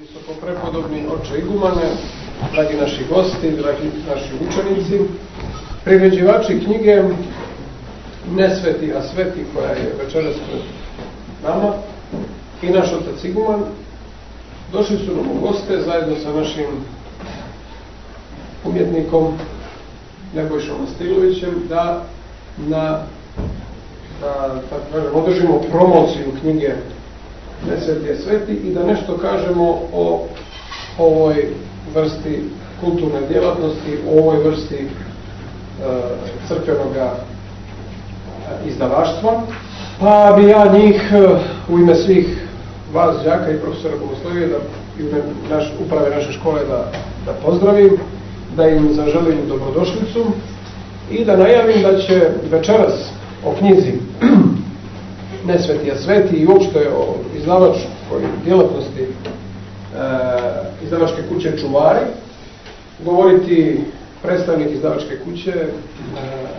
Visoko prepodobni oče igumane, dragi naši gosti, dragi naši učenici, priređivači knjige Nesveti, a sveti koja je večeras pred nama i naš otac iguman, došli su nam u goste zajedno sa našim umjetnikom Nebojšom Astilovićem da na da, kažem, održimo promociju knjige Nesveti je sveti i da nešto kažemo o ovoj vrsti kulturne djelatnosti, o ovoj vrsti e, crkvenog izdavaštva. Pa bi ja njih e, u ime svih vas, đaka i profesora Bogoslovije, da, i u naš, uprave naše škole da, da pozdravim, da im zaželim dobrodošlicu i da najavim da će večeras o knjizi Nesveti, a sveti i uopšte o izdavačkoj djelatnosti e, izdavačke kuće Čuvari govoriti predstavnik izdavačke kuće e,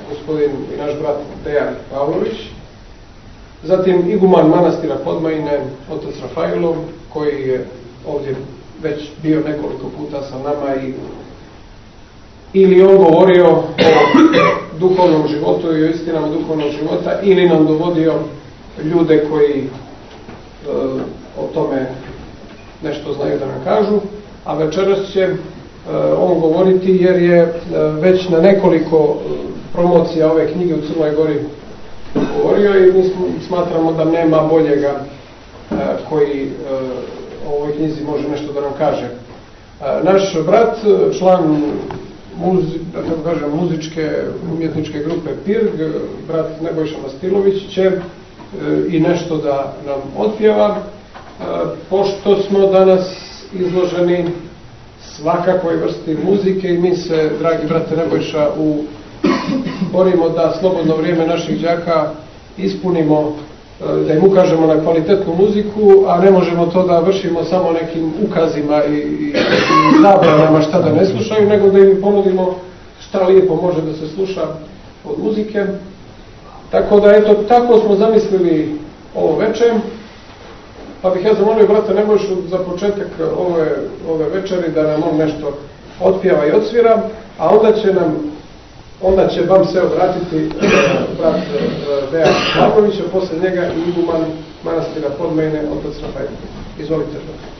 gospodin i naš brat Dejan Pavlović zatim iguman manastira Podmajine otac Rafailov koji je ovdje već bio nekoliko puta sa nama i ili on govorio o duhovnom životu i o istinama duhovnog života ili nam dovodio ljude koji e, o tome nešto znaju da nam kažu, a večeras će e, on govoriti jer je e, već na nekoliko promocija ove knjige u Crnoj Gori govorio i mi smatramo da nema boljega koji o ovoj knjizi može nešto da nam kaže. Naš brat, član muzi, da tako kažem, muzičke umjetničke grupe PIRG, brat Nebojša Mastilović će e, i nešto da nam otpjeva, e, pošto smo danas izloženi svakakoj vrsti muzike i mi se, dragi brate Nebojša, u, borimo da slobodno vrijeme naših đaka ispunimo da im ukažemo na kvalitetnu muziku, a ne možemo to da vršimo samo nekim ukazima i, i, i zabranama šta da ne slušaju, nego da im ponudimo šta lijepo može da se sluša od muzike. Tako da, eto, tako smo zamislili ovo večer, pa bih ja zamolio brata Nebojšu za početak ove, ove večeri da nam on nešto otpjeva i odsvira, a onda će nam onda će vam se obratiti uh, brat uh, Dejan Pavlović, a posle njega i iguman manastira Podmejne, otac Rafael. Izvolite. Brat.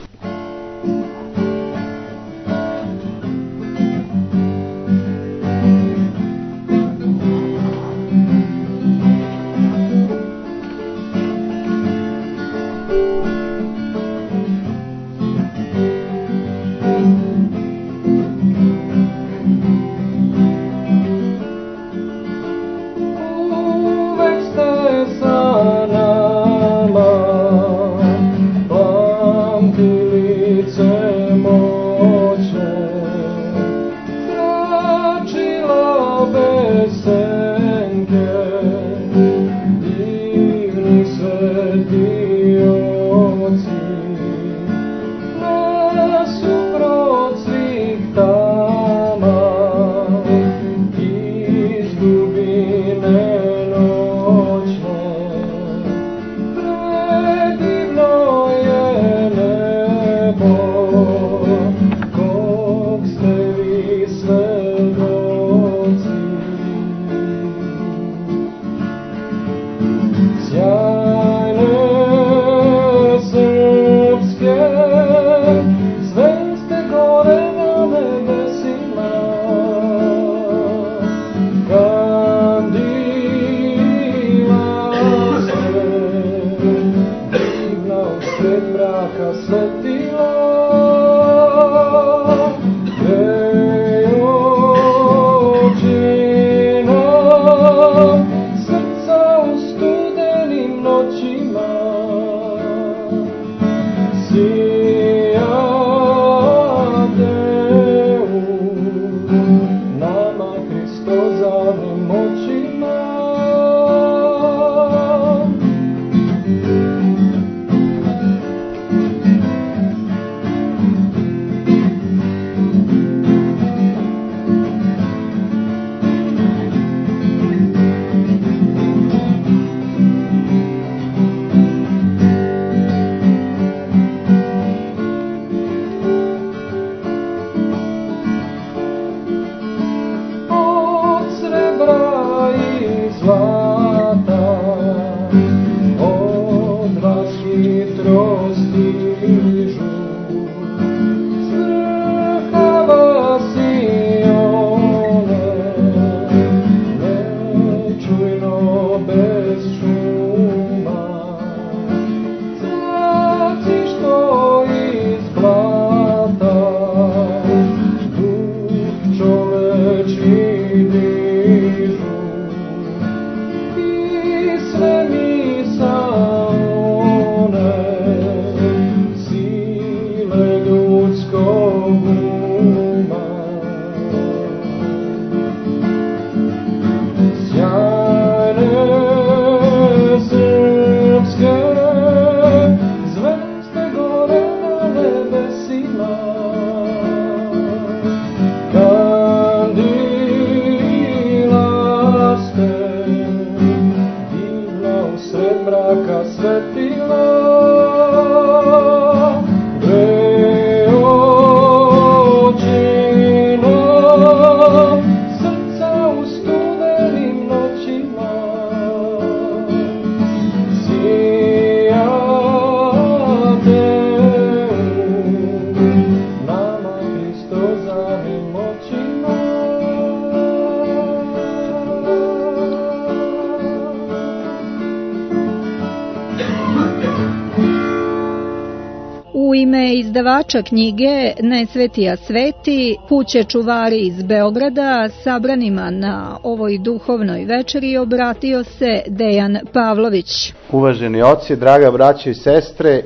Ime izdavača knjige Nesvetija sveti, kuće čuvari iz Beograda, sabranima na ovoj duhovnoj večeri obratio se Dejan Pavlović. Uvaženi oci, draga braća i sestre,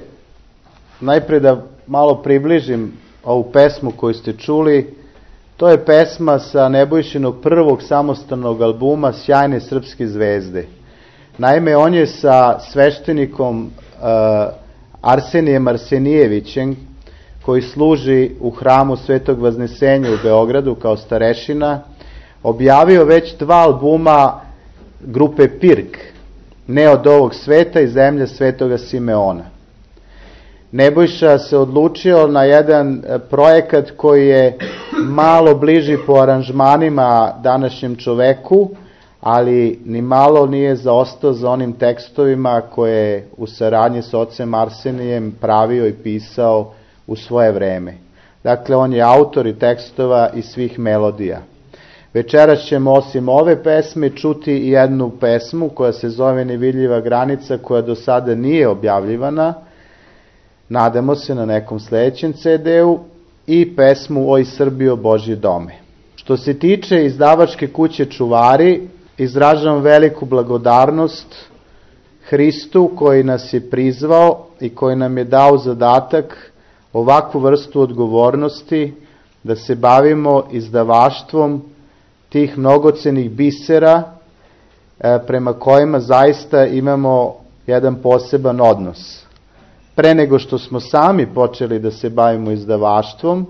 najpre da malo približim ovu pesmu koju ste čuli, to je pesma sa Nebojšinog prvog samostalnog albuma Sjajne srpske zvezde. Naime, on je sa sveštenikom uh, Arsenijem Arsenijevićem, koji služi u hramu Svetog Vaznesenja u Beogradu kao starešina, objavio već dva albuma grupe Pirk, ne od ovog sveta i zemlja Svetoga Simeona. Nebojša se odlučio na jedan e, projekat koji je malo bliži po aranžmanima današnjem čoveku, ali ni malo nije zaostao za onim tekstovima koje u saradnji s ocem Arsenijem pravio i pisao u svoje vreme. Dakle, on je autor i tekstova i svih melodija. Večeras ćemo osim ove pesme čuti i jednu pesmu koja se zove Nevidljiva granica koja do sada nije objavljivana. Nadamo se na nekom sledećem CD-u i pesmu Oj Srbijo Božje dome. Što se tiče izdavačke kuće Čuvari, izražavam veliku blagodarnost Hristu koji nas je prizvao i koji nam je dao zadatak ovakvu vrstu odgovornosti da se bavimo izdavaštvom tih mnogocenih bisera e, prema kojima zaista imamo jedan poseban odnos. Pre nego što smo sami počeli da se bavimo izdavaštvom,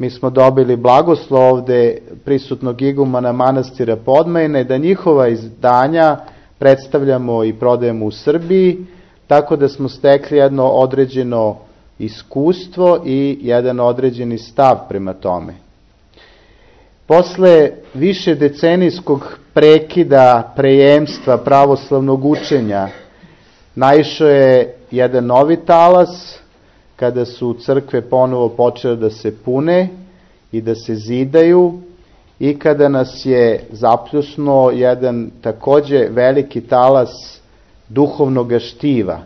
mi smo dobili blagoslov ovde prisutnog igumana manastira Podmajne, da njihova izdanja predstavljamo i prodajemo u Srbiji, tako da smo stekli jedno određeno iskustvo i jedan određeni stav prema tome. Posle više decenijskog prekida prejemstva pravoslavnog učenja naišao je jedan novi talas, kada su crkve ponovo počele da se pune i da se zidaju i kada nas je zapljusno jedan takođe veliki talas duhovnog štiva.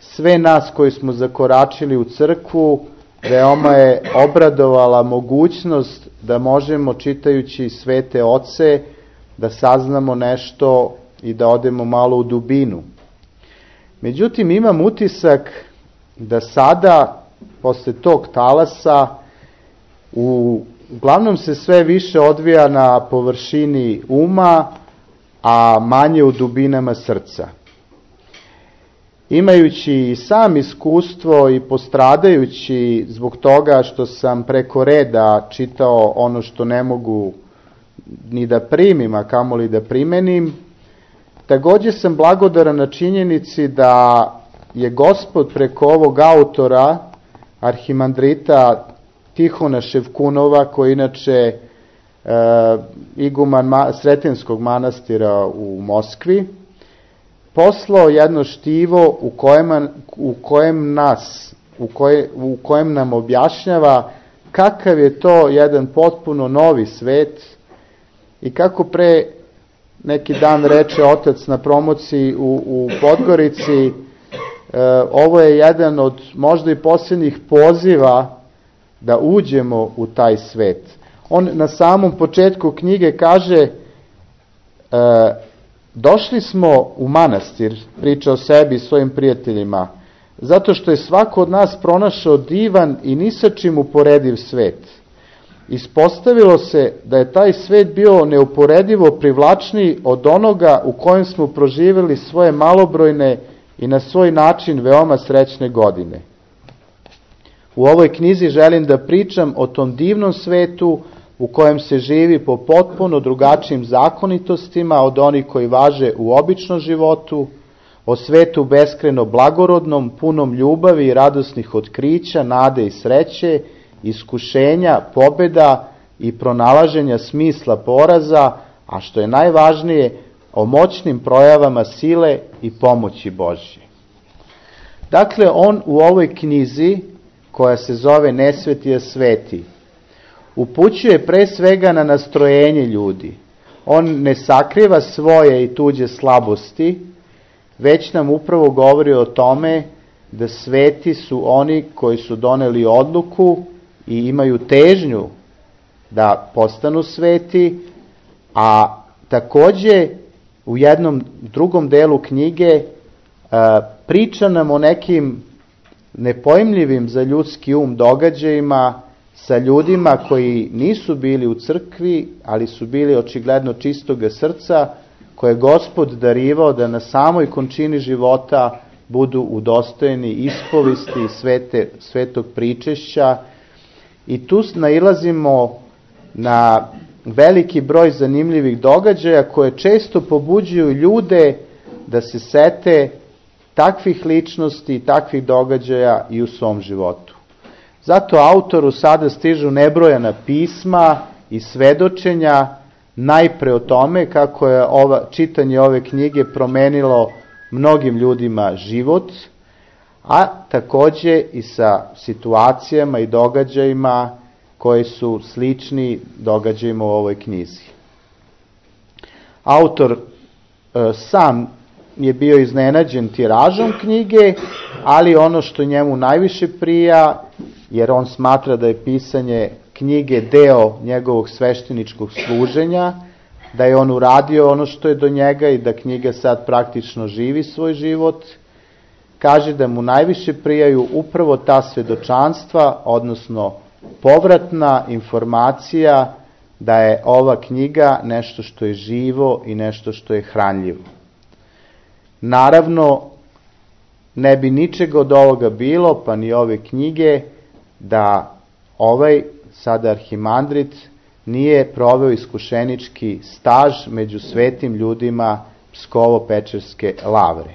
Sve nas koji smo zakoračili u crkvu veoma je obradovala mogućnost da možemo čitajući svete oce da saznamo nešto i da odemo malo u dubinu. Međutim, imam utisak da sada, posle tog talasa, u, uglavnom se sve više odvija na površini uma, a manje u dubinama srca. Imajući i sam iskustvo i postradajući zbog toga što sam preko reda čitao ono što ne mogu ni da primim, a kamoli da primenim, takođe sam blagodaran na činjenici da je gospod preko ovog autora, arhimandrita Tihona Ševkunova, koji inače e, iguman ma, Sretenskog manastira u Moskvi, poslao jedno štivo u kojem, u kojem nas, u, koje, u kojem nam objašnjava kakav je to jedan potpuno novi svet i kako pre neki dan reče otac na promociji u, u Podgorici, ovo je jedan od možda i posljednjih poziva da uđemo u taj svet. On na samom početku knjige kaže e, došli smo u manastir, priča o sebi i svojim prijateljima, zato što je svako od nas pronašao divan i ni sa čim uporediv svet. Ispostavilo se da je taj svet bio neuporedivo privlačniji od onoga u kojem smo proživjeli svoje malobrojne i na svoj način veoma srećne godine. U ovoj knjizi želim da pričam o tom divnom svetu u kojem se živi po potpuno drugačijim zakonitostima od onih koji važe u običnom životu, o svetu beskreno blagorodnom, punom ljubavi i radosnih otkrića, nade i sreće, iskušenja, pobeda i pronalaženja smisla poraza, a što je najvažnije, o moćnim projavama sile i pomoći Božje. Dakle, on u ovoj knjizi, koja se zove Nesvetija sveti, upućuje pre svega na nastrojenje ljudi. On ne sakriva svoje i tuđe slabosti, već nam upravo govori o tome da sveti su oni koji su doneli odluku i imaju težnju da postanu sveti, a takođe u jednom drugom delu knjige priča nam o nekim nepojmljivim za ljudski um događajima sa ljudima koji nisu bili u crkvi, ali su bili očigledno čistoga srca, koje je gospod darivao da na samoj končini života budu udostojeni ispovisti svete, svetog pričešća. I tu nailazimo na veliki broj zanimljivih događaja koje često pobuđuju ljude da se sete takvih ličnosti i takvih događaja i u svom životu. Zato autoru sada stižu nebrojana pisma i svedočenja najpre o tome kako je ova, čitanje ove knjige promenilo mnogim ljudima život, a takođe i sa situacijama i događajima koji su slični događajima u ovoj knjizi. Autor e, sam je bio iznenađen tiražom knjige, ali ono što njemu najviše prija, jer on smatra da je pisanje knjige deo njegovog svešteničkog služenja, da je on uradio ono što je do njega i da knjiga sad praktično živi svoj život, kaže da mu najviše prijaju upravo ta svedočanstva, odnosno povratna informacija da je ova knjiga nešto što je živo i nešto što je hranljivo. Naravno, ne bi ničega od ovoga bilo, pa ni ove knjige, da ovaj sada arhimandrit nije proveo iskušenički staž među svetim ljudima Pskovo-Pečerske lavre.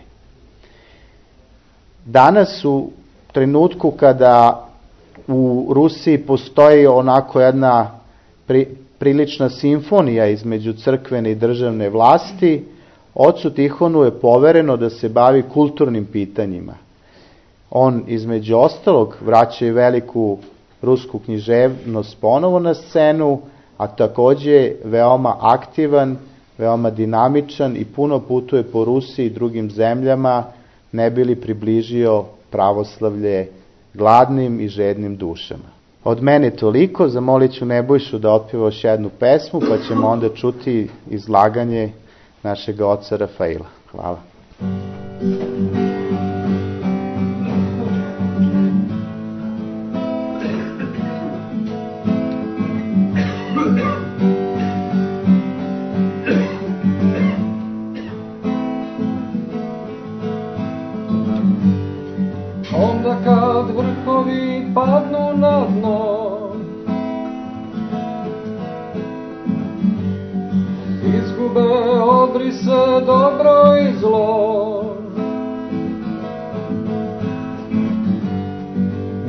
Danas u trenutku kada u Rusiji postoji onako jedna pri, prilična simfonija između crkvene i državne vlasti, ocu Tihonu je povereno da se bavi kulturnim pitanjima. On između ostalog vraća i veliku rusku književnost ponovo na scenu, a takođe veoma aktivan, veoma dinamičan i puno putuje po Rusiji i drugim zemljama, ne bili približio pravoslavlje gladnim i žednim dušama. Od mene toliko, zamolit ću Nebojšu da otpiva još jednu pesmu, pa ćemo onda čuti izlaganje našeg oca Rafaila. Hvala. Onda obrise dobro i zlo.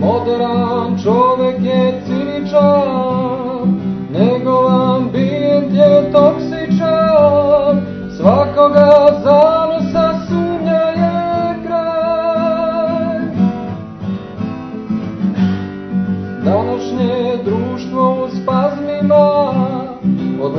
Moderan čovek je ciničan, njegov ambijent je toksičan, svakoga zanosa sumnja je kraj. Današnje društvo u spazmima, od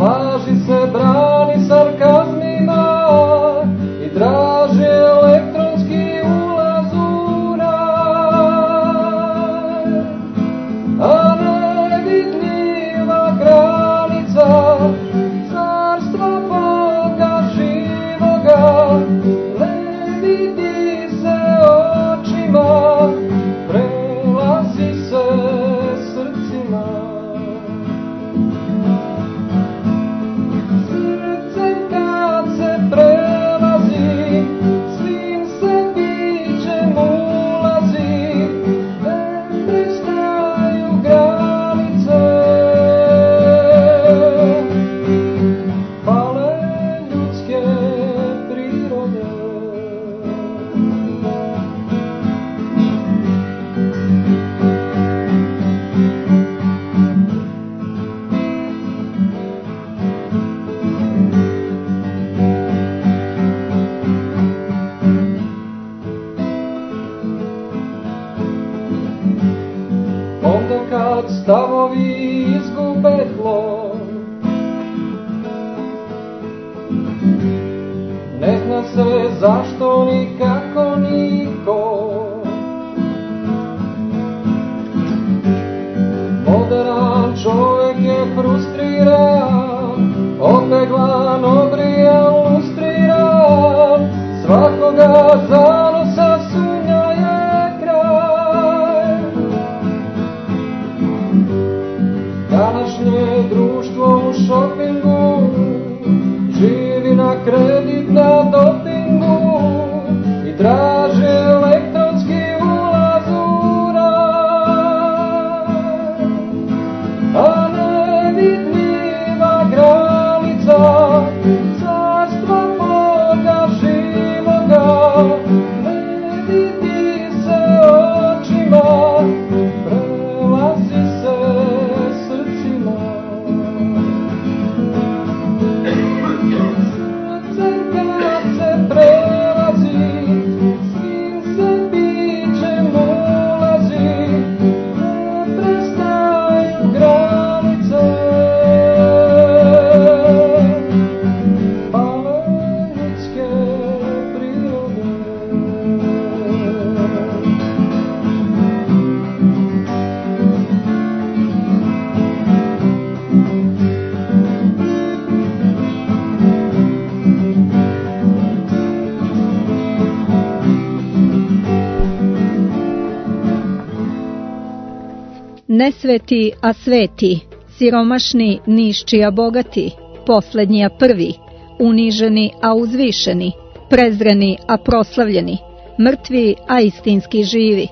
Nesveti, a sveti, siromašni, nišči, a bogati, poslednji, a prvi, uniženi, a uzvišeni, prezreni, a proslavljeni, mrtvi, a istinski živi.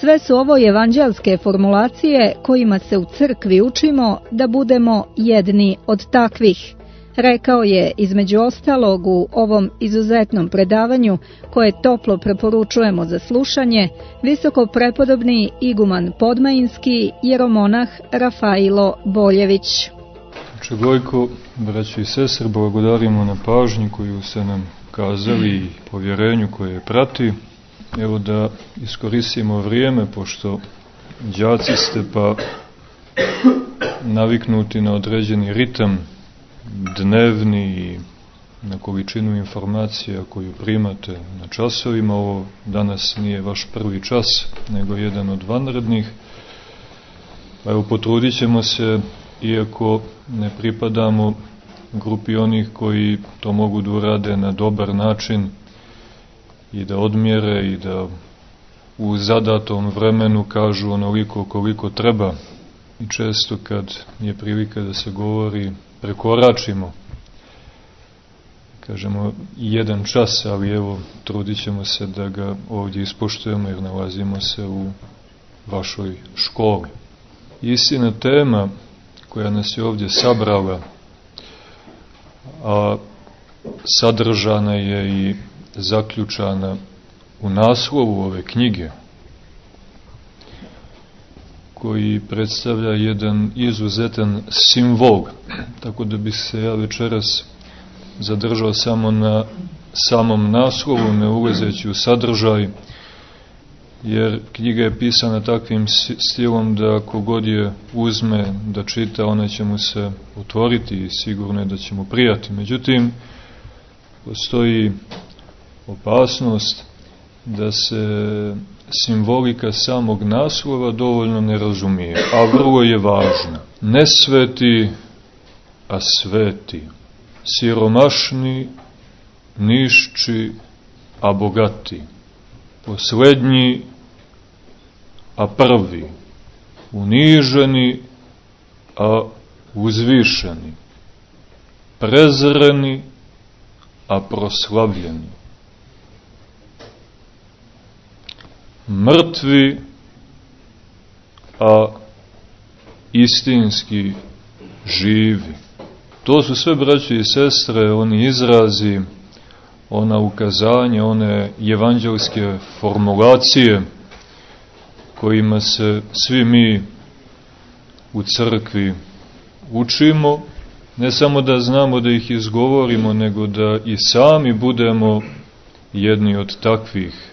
Sve su ovo evanđelske formulacije kojima se u crkvi učimo da budemo jedni od takvih. Rekao je između ostalog u ovom izuzetnom predavanju koje toplo preporučujemo za slušanje visoko prepodobni iguman Podmajinski jeromonah Rafailo Boljević. Oče Gojko, braći i sestre, blagodarimo na pažnji koju ste nam kazali i povjerenju koje je prati. Evo da iskoristimo vrijeme, pošto đaci ste pa naviknuti na određeni ritam dnevni i na količinu informacija koju primate na časovima. Ovo danas nije vaš prvi čas, nego jedan od vanrednih. Pa evo, potrudit ćemo se, iako ne pripadamo grupi onih koji to mogu da urade na dobar način i da odmjere i da u zadatom vremenu kažu onoliko koliko treba. I često kad je prilika da se govori prekoračimo kažemo jedan čas, ali evo trudit se da ga ovdje ispoštujemo jer nalazimo se u vašoj školi. Istina tema koja nas je ovdje sabrala, a sadržana je i zaključana u naslovu ove knjige, koji predstavlja jedan izuzetan simbol, tako da bi se ja večeras zadržao samo na samom naslovu, ne ulezeći u sadržaj, jer knjiga je pisana takvim stilom da kogod je uzme da čita, ona će mu se otvoriti i sigurno je da će mu prijati. Međutim, postoji opasnost da se simbolika samog naslova dovoljno ne razumije, a vrlo je važna. Ne sveti, a sveti. Siromašni, nišči, a bogati. Poslednji, a prvi. Uniženi, a uzvišeni. Prezreni, a proslavljeni. Mrtvi, a istinski živi. To su sve, braći i sestre, oni izrazi, ona ukazanja, one evanđelske formulacije kojima se svi mi u crkvi učimo, ne samo da znamo da ih izgovorimo, nego da i sami budemo jedni od takvih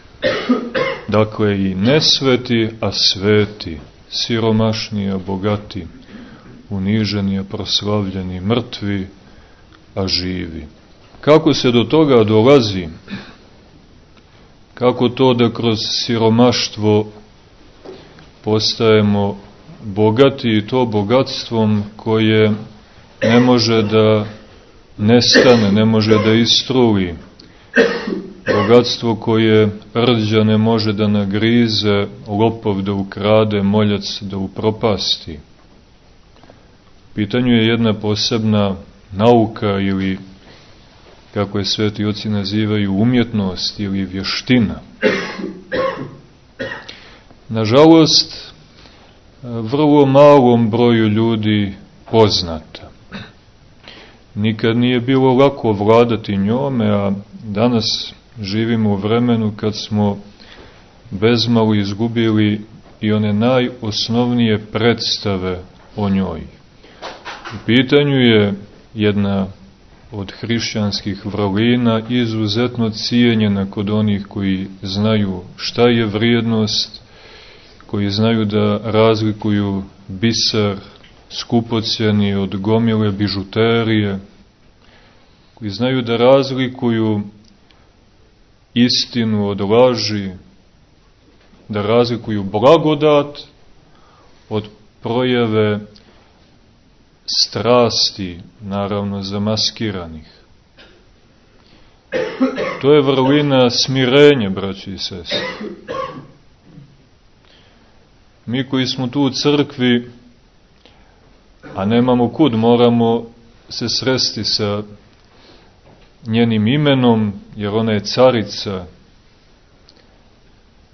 dakle i nesveti, a sveti, siromašni, a bogati, uniženi, a proslavljeni, mrtvi, a živi. Kako se do toga dolazi? Kako to da kroz siromaštvo postajemo bogati i to bogatstvom koje ne može da nestane, ne može da istruji. Bogatstvo koje rđa ne može da nagrize, lopov da ukrade, moljac da upropasti. Pitanju je jedna posebna nauka ili kako je sveti oci nazivaju umjetnost ili vještina. Nažalost, vrlo malom broju ljudi poznata. Nikad nije bilo lako vladati njome, a danas živimo u vremenu kad smo bezmalo izgubili i one najosnovnije predstave o njoj. U pitanju je jedna od hrišćanskih vrlina izuzetno cijenjena kod onih koji znaju šta je vrijednost, koji znaju da razlikuju biser skupocjeni od gomile bižuterije, koji znaju da razlikuju istinu od laži, da razlikuju blagodat od projeve strasti, naravno zamaskiranih. To je vrlina smirenja, braći i sestri. Mi koji smo tu u crkvi, a nemamo kud, moramo se sresti sa njenim imenom, jer ona je carica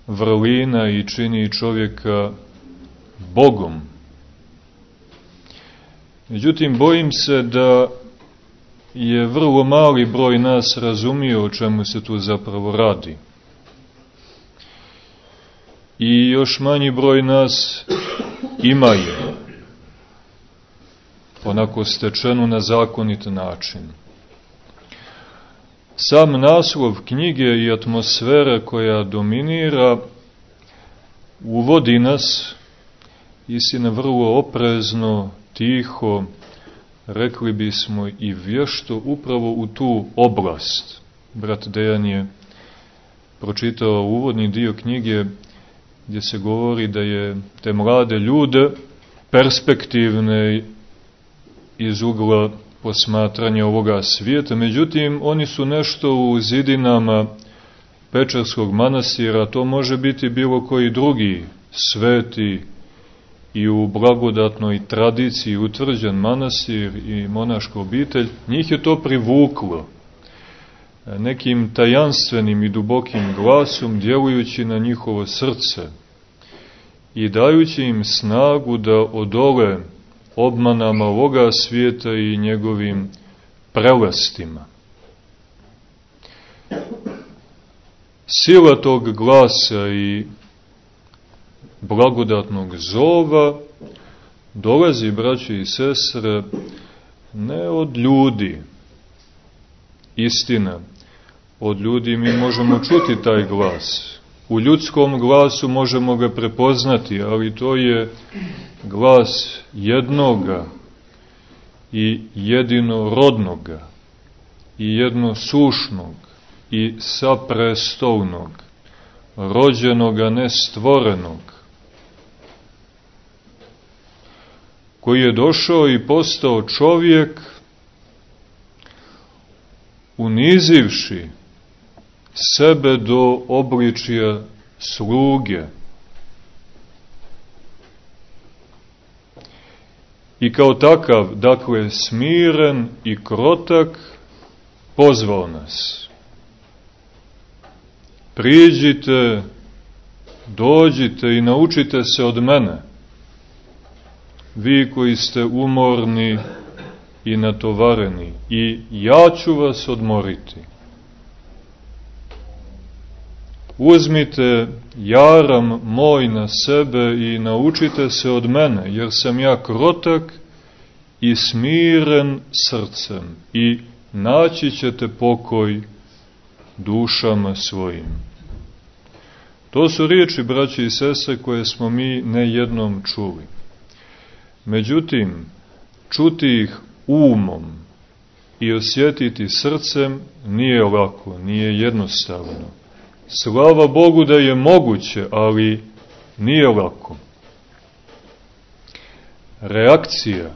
vrlina i čini čovjeka Bogom. Međutim, bojim se da je vrlo mali broj nas razumio o čemu se tu zapravo radi. I još manji broj nas ima je onako stečenu na zakonit način. Sam naslov knjige i atmosfera koja dominira uvodi nas istina vrlo oprezno, tiho, rekli bismo i vješto upravo u tu oblast. Brat Dejan je pročitao uvodni dio knjige gdje se govori da je te mlade ljude perspektivne iz ugla posmatranja ovoga svijeta, međutim oni su nešto u zidinama Pečarskog manastira, to može biti bilo koji drugi sveti i u blagodatnoj tradiciji utvrđen manastir i monaška obitelj, njih je to privuklo nekim tajanstvenim i dubokim glasom djelujući na njihovo srce i dajući im snagu da odole obmanama ovoga svijeta i njegovim prelestima. Sila tog glasa i blagodatnog zova dolazi, braće i sestre, ne od ljudi. Istina, od ljudi mi možemo čuti taj glas. U ljudskom glasu možemo ga prepoznati, ali to je glas jednoga i jedinorodnoga i jednosušnog i saprestolnog, rođenoga nestvorenog, koji je došao i postao čovjek unizivši sebe do obličija sluge, i kao takav, dakle, smiren i krotak, pozvao nas. Priđite, dođite i naučite se od mene, vi koji ste umorni i natovareni, i ja ću vas odmoriti. Uzmite jaram moj na sebe i naučite se od mene, jer sam ja krotak i smiren srcem i naći ćete pokoj dušama svojim. To su riječi, braći i sese, koje smo mi nejednom čuli. Međutim, čuti ih umom i osjetiti srcem nije lako, nije jednostavno. Slava Bogu da je moguće, ali nije lako. Reakcija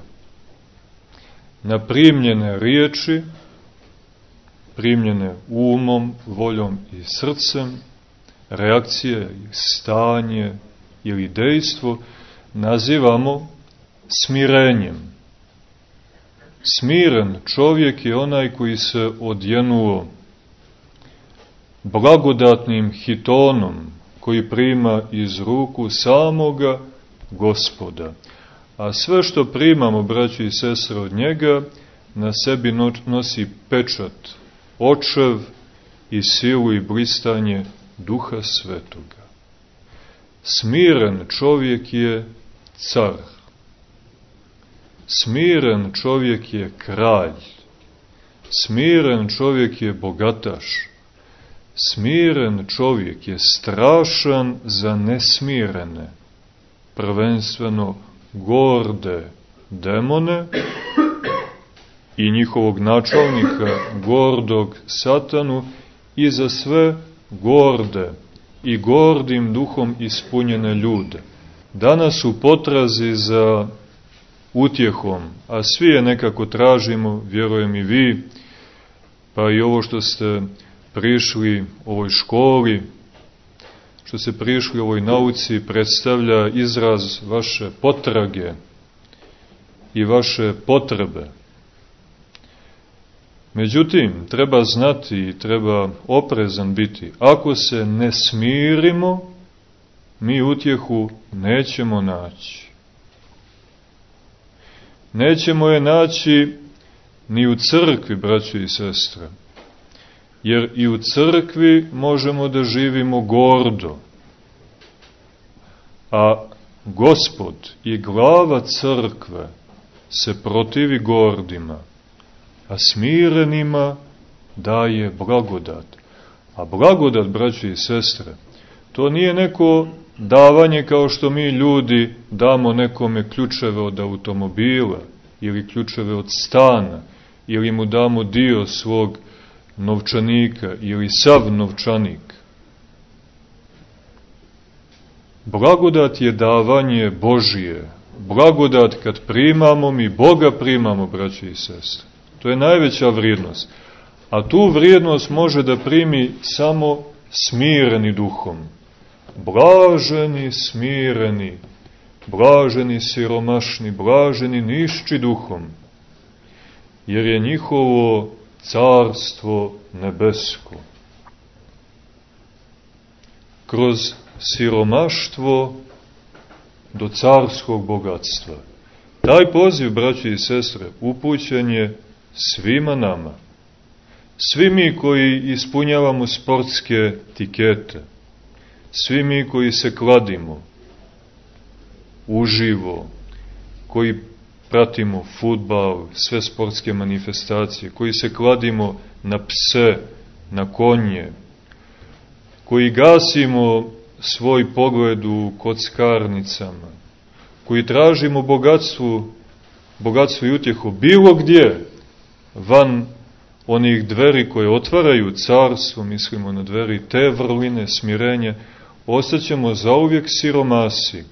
na primljene riječi, primljene umom, voljom i srcem, reakcije, stanje ili dejstvo, nazivamo smirenjem. Smiren čovjek je onaj koji se odjenuo blagodatnim hitonom koji prima iz ruku samoga gospoda. A sve što primamo, braći i sestre, od njega, na sebi nosi pečat, očev i silu i blistanje duha svetoga. Smiren čovjek je car. Smiren čovjek je kralj. Smiren čovjek je bogataš. Smiren čovjek je strašan za nesmirene, prvenstveno gorde demone i njihovog načalnika, gordog satanu, i za sve gorde i gordim duhom ispunjene ljude. Danas u potrazi za utjehom, a svi je nekako tražimo, vjerujem i vi, pa i ovo što ste prišli ovoj školi, što se prišli ovoj nauci, predstavlja izraz vaše potrage i vaše potrebe. Međutim, treba znati i treba oprezan biti. Ako se ne smirimo, mi utjehu nećemo naći. Nećemo je naći ni u crkvi, braći i sestre jer i u crkvi možemo da živimo gordo. A gospod i glava crkve se protivi gordima, a smirenima daje blagodat. A blagodat, braći i sestre, to nije neko davanje kao što mi ljudi damo nekome ključeve od automobila ili ključeve od stana ili mu damo dio svog novčanika ili sav novčanik. Blagodat je davanje Božije. Blagodat kad primamo, mi Boga primamo, braći i sestre. To je najveća vrijednost. A tu vrijednost može da primi samo smireni duhom. Blaženi, smireni, blaženi, siromašni, blaženi, nišći duhom. Jer je njihovo carstvo nebesko. Kroz siromaštvo do carskog bogatstva. Taj poziv, braći i sestre, upućen je svima nama. Svi mi koji ispunjavamo sportske tikete, svi mi koji se kladimo uživo, koji pratimo futbal, sve sportske manifestacije, koji se kladimo na pse, na konje, koji gasimo svoj pogled u kockarnicama, koji tražimo bogatstvu, bogatstvo i utjehu bilo gdje, van onih dveri koje otvaraju carstvo, mislimo na dveri te vrline, smirenje, ostaćemo zauvijek siromasi,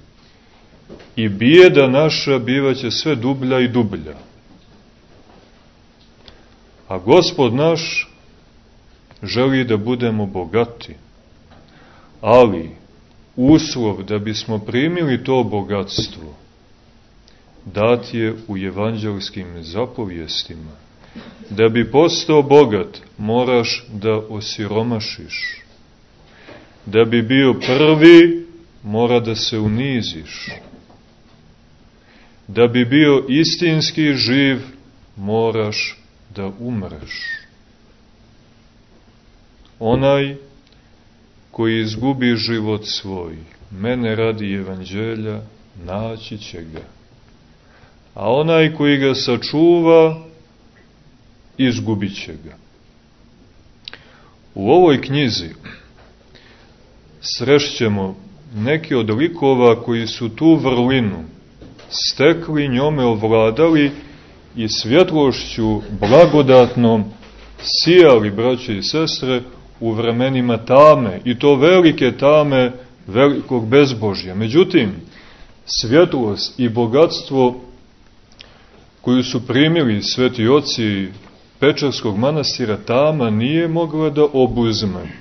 i bijeda naša bivaće sve dublja i dublja. A gospod naš želi da budemo bogati, ali uslov da bismo primili to bogatstvo dat je u evanđelskim zapovjestima. Da bi postao bogat, moraš da osiromašiš. Da bi bio prvi, mora da se uniziš. Da bi bio istinski živ, moraš da umreš. Onaj koji izgubi život svoj, mene radi evanđelja, naći će ga. A onaj koji ga sačuva, izgubit će ga. U ovoj knjizi srešćemo neke od likova koji su tu vrlinu stekli, njome ovladali i svjetlošću blagodatnom sijali, braće i sestre, u vremenima tame, i to velike tame velikog bezbožja. Međutim, svjetlost i bogatstvo koju su primili sveti oci Pečarskog manastira tama nije mogla da obuzme.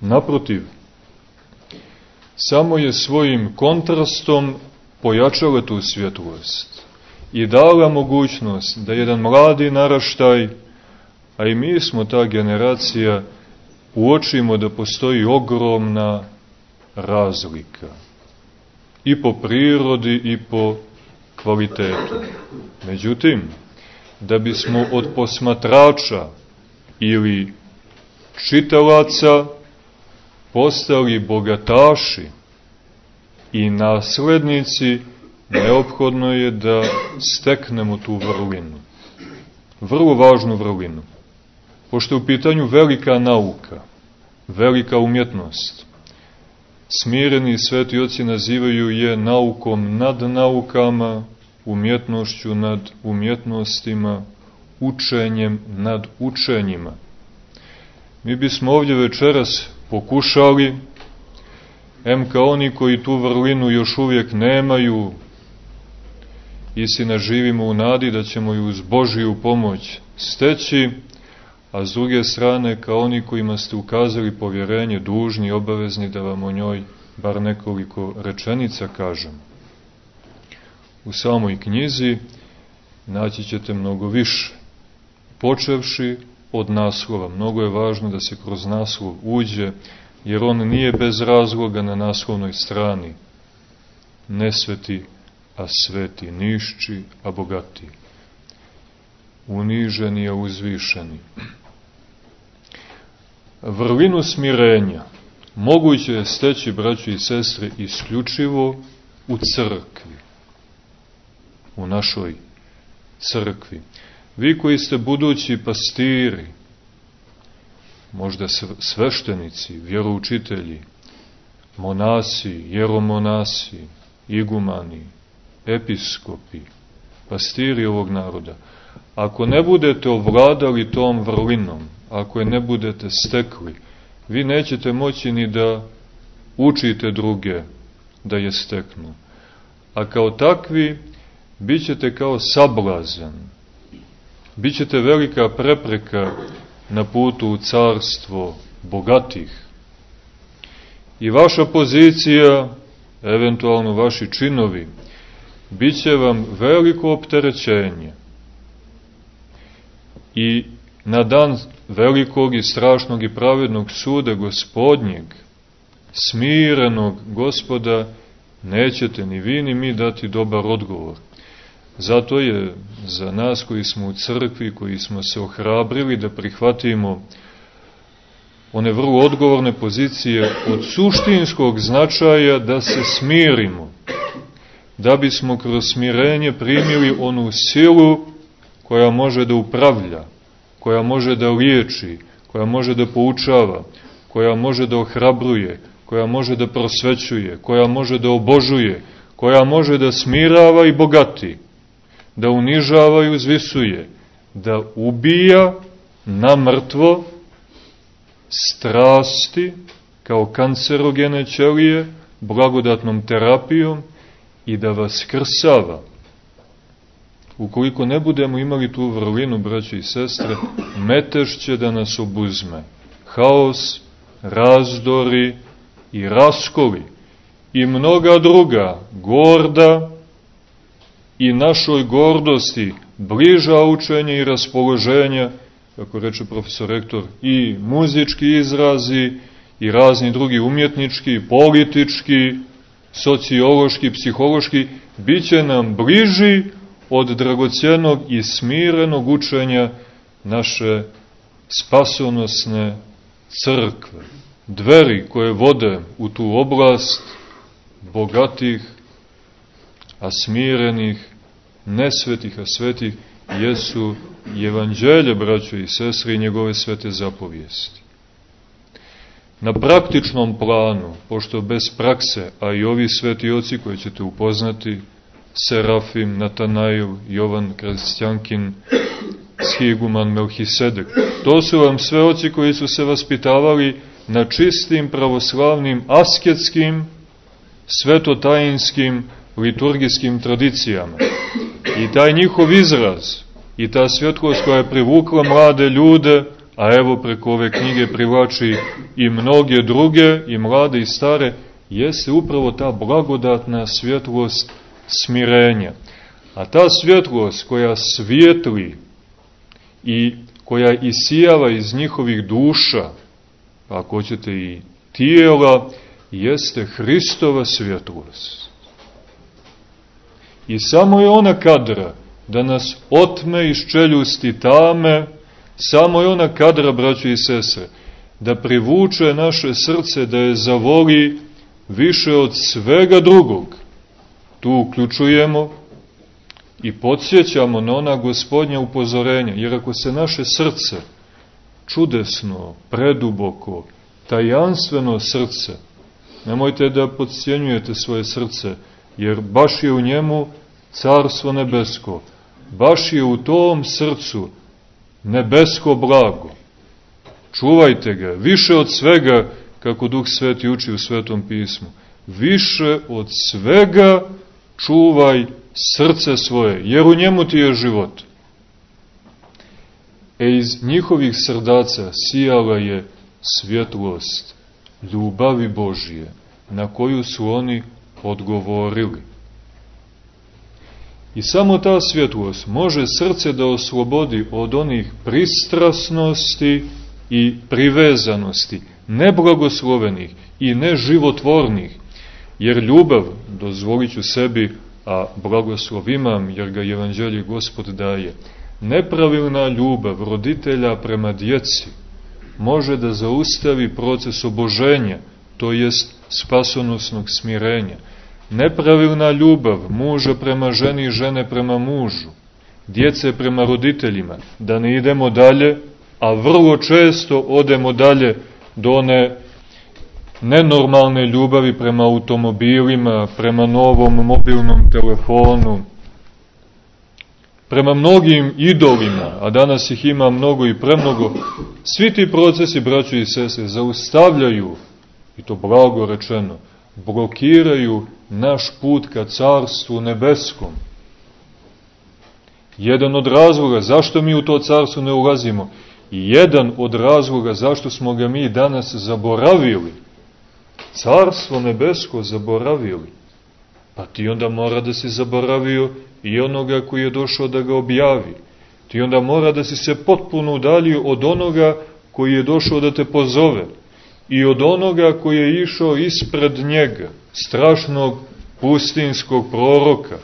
Naprotiv, samo je svojim kontrastom pojačala tu svjetlost i dala mogućnost da jedan mladi naraštaj, a i mi smo ta generacija, uočimo da postoji ogromna razlika i po prirodi i po kvalitetu. Međutim, da bismo od posmatrača ili čitalaca postali bogataši i naslednici, neophodno je da steknemo tu vrlinu. Vrlo važnu vrlinu. Pošto je u pitanju velika nauka, velika umjetnost, smireni sveti oci nazivaju je naukom nad naukama, umjetnošću nad umjetnostima, učenjem nad učenjima. Mi bismo ovdje večeras pokušali, em kao oni koji tu vrlinu još uvijek nemaju, i si naživimo u nadi da ćemo ju uz Božiju pomoć steći, a s druge strane kao oni kojima ste ukazali povjerenje dužni i obavezni da vam o njoj bar nekoliko rečenica kažem. U samoj knjizi naći ćete mnogo više, počevši od naslova. Mnogo je važno da se kroz naslov uđe, jer on nije bez razloga na naslovnoj strani. Nesveti, a sveti, nišći, a bogati. Uniženi, a uzvišeni. Vrlinu smirenja moguće je steći, braći i sestre, isključivo u crkvi. U našoj crkvi. Vi koji ste budući pastiri, možda sveštenici, vjeroučitelji, monasi, jeromonasi, igumani, episkopi, pastiri ovog naroda, ako ne budete ovladali tom vrlinom, ako je ne budete stekli, vi nećete moći ni da učite druge da je steknu. A kao takvi, bit ćete kao sablazan, bit ćete velika prepreka na putu u carstvo bogatih. I vaša pozicija, eventualno vaši činovi, bit će vam veliko opterećenje. I na dan velikog i strašnog i pravednog suda gospodnjeg, smirenog gospoda, nećete ni vi ni mi dati dobar odgovor. Zato je za nas koji smo u crkvi, koji smo se ohrabrili da prihvatimo one vrlo odgovorne pozicije od suštinskog značaja da se smirimo, da bismo kroz smirenje primili onu silu koja može da upravlja, koja može da liječi, koja može da poučava, koja može da ohrabruje, koja može da prosvećuje, koja može da obožuje, koja može da smirava i bogati, da unižava i uzvisuje, da ubija na mrtvo strasti kao kancerogene ćelije blagodatnom terapijom i da vas krsava Ukoliko ne budemo imali tu vrlinu, braće i sestre, metež će da nas obuzme. Haos, razdori i raskoli i mnoga druga, gorda i našoj gordosti, bliža učenja i raspoloženja, kako reče profesor rektor, i muzički izrazi, i razni drugi umjetnički, politički, sociološki, psihološki, bit će nam bliži od dragocjenog i smirenog učenja naše spasonosne crkve. Dveri koje vode u tu oblast bogatih, a smirenih, nesvetih, a svetih, jesu evanđelje, braćo i sestre, i njegove svete zapovijesti. na praktičnom planu, pošto bez prakse, a i ovi sveti oci koji ćete upoznati, Serafim, Natanail, Jovan Kristjankin, Schiguman, Melchisedek. To su vam sve oci koji su se vaspitavali na čistim pravoslavnim asketskim, svetotajinskim, liturgijskim tradicijama. I taj njihov izraz i ta svjetlost koja je privukla mlade ljude, a evo preko ove knjige privlači i mnoge druge, i mlade i stare, jeste upravo ta blagodatna svjetlost smirenja. A ta svjetlost koja svijetli i koja isijava iz njihovih duša, ako hoćete i tijela, jeste Hristova svjetlost. I samo je ona kadra da nas otme iz čeljusti tame, samo je ona kadra, braćo i sestre, da privuče naše srce, da je zavoli više od svega drugog. Tu uključujemo i podsjećamo na ona gospodnja upozorenja, jer ako se naše srce čudesno, preduboko, tajanstveno srce, nemojte da podsjenjujete svoje srce, jer baš je u njemu carstvo nebesko, baš je u tom srcu nebesko blago. Čuvajte ga, više od svega, kako Duh Sveti uči u Svetom pismu, više od svega čuvaj srce svoje, jer u njemu ti je život. E iz njihovih srdaca sijala je svjetlost, ljubavi Božije, na koju su oni odgovorili. I samo ta svjetlost može srce da oslobodi od onih pristrasnosti i privezanosti, neblagoslovenih i neživotvornih, jer ljubav, dozvolit sebi, a blagoslov imam, jer ga evanđelje Gospod daje, nepravilna ljubav roditelja prema djeci može da zaustavi proces oboženja, to jest spasonosnog smirenja, nepravilna ljubav muža prema ženi i žene prema mužu, djece prema roditeljima, da ne idemo dalje, a vrlo često odemo dalje do one nenormalne ljubavi prema automobilima, prema novom mobilnom telefonu, prema mnogim idolima, a danas ih ima mnogo i premnogo, svi ti procesi, braćo i sese, zaustavljaju, i to blago rečeno, blokiraju naš put ka carstvu nebeskom. Jedan od razloga zašto mi u to carstvo ne ulazimo i jedan od razloga zašto smo ga mi danas zaboravili, carstvo nebesko zaboravili, pa ti onda mora da si zaboravio i onoga koji je došao da ga objavi. Ti onda mora da si se potpuno udalio od onoga koji je došao da te pozove i od onoga koji je išao ispred njega, strašnog pustinskog proroka.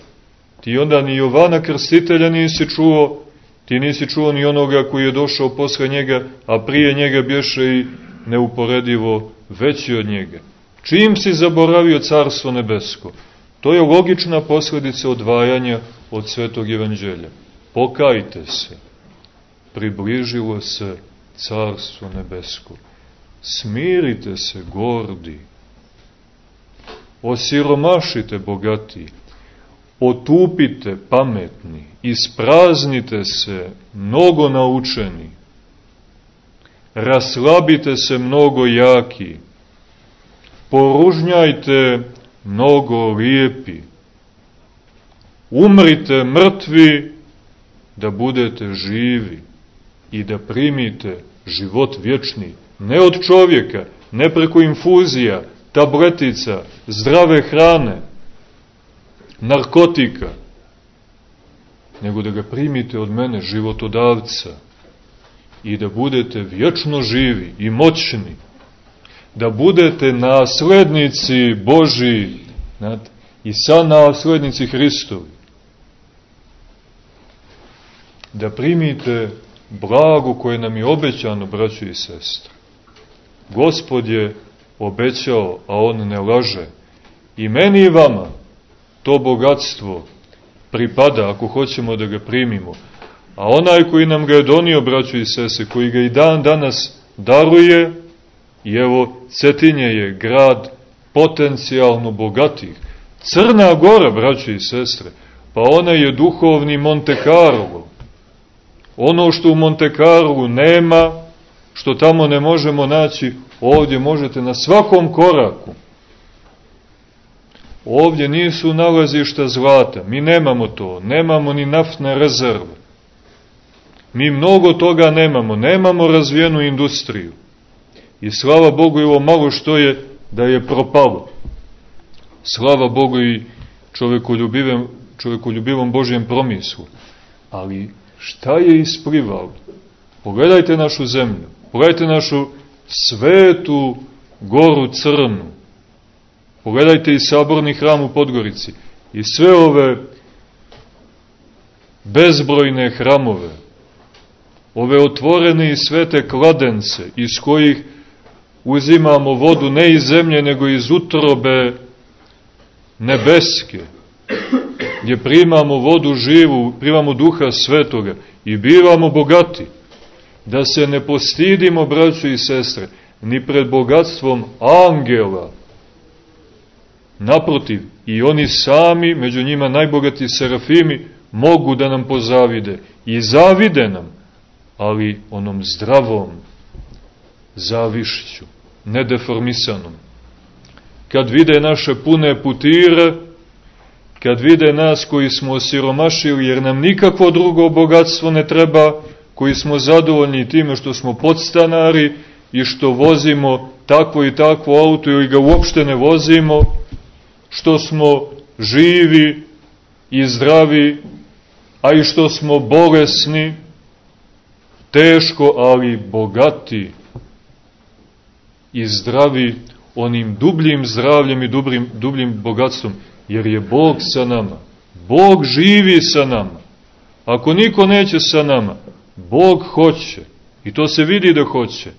Ti onda ni Jovana Krstitelja nisi čuo, ti nisi čuo ni onoga koji je došao posle njega, a prije njega bješe i neuporedivo veći od njega. Čim si zaboravio carstvo nebesko? To je logična posledica odvajanja od svetog evanđelja. Pokajte se. Približilo se carstvo nebesko. Smirite se, gordi. Osiromašite, bogati. Otupite, pametni. Ispraznite se, mnogo naučeni. Raslabite se, mnogo jaki. Poružnjajte, mnogo lijepi. Umrite mrtvi da budete živi i da primite život vječni Ne od čovjeka, ne preko infuzija, tabletica, zdrave hrane, narkotika, nego da ga primite od mene, životodavca, i da budete vječno živi i moćni, da budete naslednici Boži i sa naslednici Hristovi, da primite blago koje nam je obećano, braćo i sestre. Gospod je obećao, a on ne laže. I meni i vama to bogatstvo pripada ako hoćemo da ga primimo. A onaj koji nam ga je donio, braćo i sese, koji ga i dan danas daruje I evo, Cetinje je grad potencijalno bogatih. Crna Gora, braće i sestre, pa ona je duhovni Monte Carlo. Ono što u Monte Carlo nema, što tamo ne možemo naći, ovdje možete na svakom koraku. Ovdje nisu nalazišta zlata, mi nemamo to, nemamo ni naftne rezerve. Mi mnogo toga nemamo, nemamo razvijenu industriju. I slava Bogu i ovo malo što je da je propalo. Slava Bogu i čovekoljubivom, čovekoljubivom Božjem promislu. Ali šta je isplivalo? Pogledajte našu zemlju, pogledajte našu svetu goru crnu. Pogledajte i saborni hram u Podgorici i sve ove bezbrojne hramove, ove otvorene i svete kladence iz kojih uzimamo vodu ne iz zemlje nego iz utrobe nebeske, gdje primamo vodu živu, primamo duha svetoga i bivamo bogati, da se ne postidimo, braćo i sestre, ni pred bogatstvom angela. Naprotiv, i oni sami, među njima najbogati serafimi, mogu da nam pozavide i zavide nam, ali onom zdravom zavišću, nedeformisanom. Kad vide naše pune putire, kad vide nas koji smo osiromašili, jer nam nikakvo drugo bogatstvo ne treba, koji smo zadovoljni time što smo podstanari i što vozimo takvo i takvo auto ili ga uopšte ne vozimo, što smo živi i zdravi, a i što smo bolesni, teško, ali bogati i zdravi onim dubljim zdravljem i dubljim, dubljim bogatstvom, jer je Bog sa nama. Bog živi sa nama. Ako niko neće sa nama, Bog hoće. I to se vidi da hoće.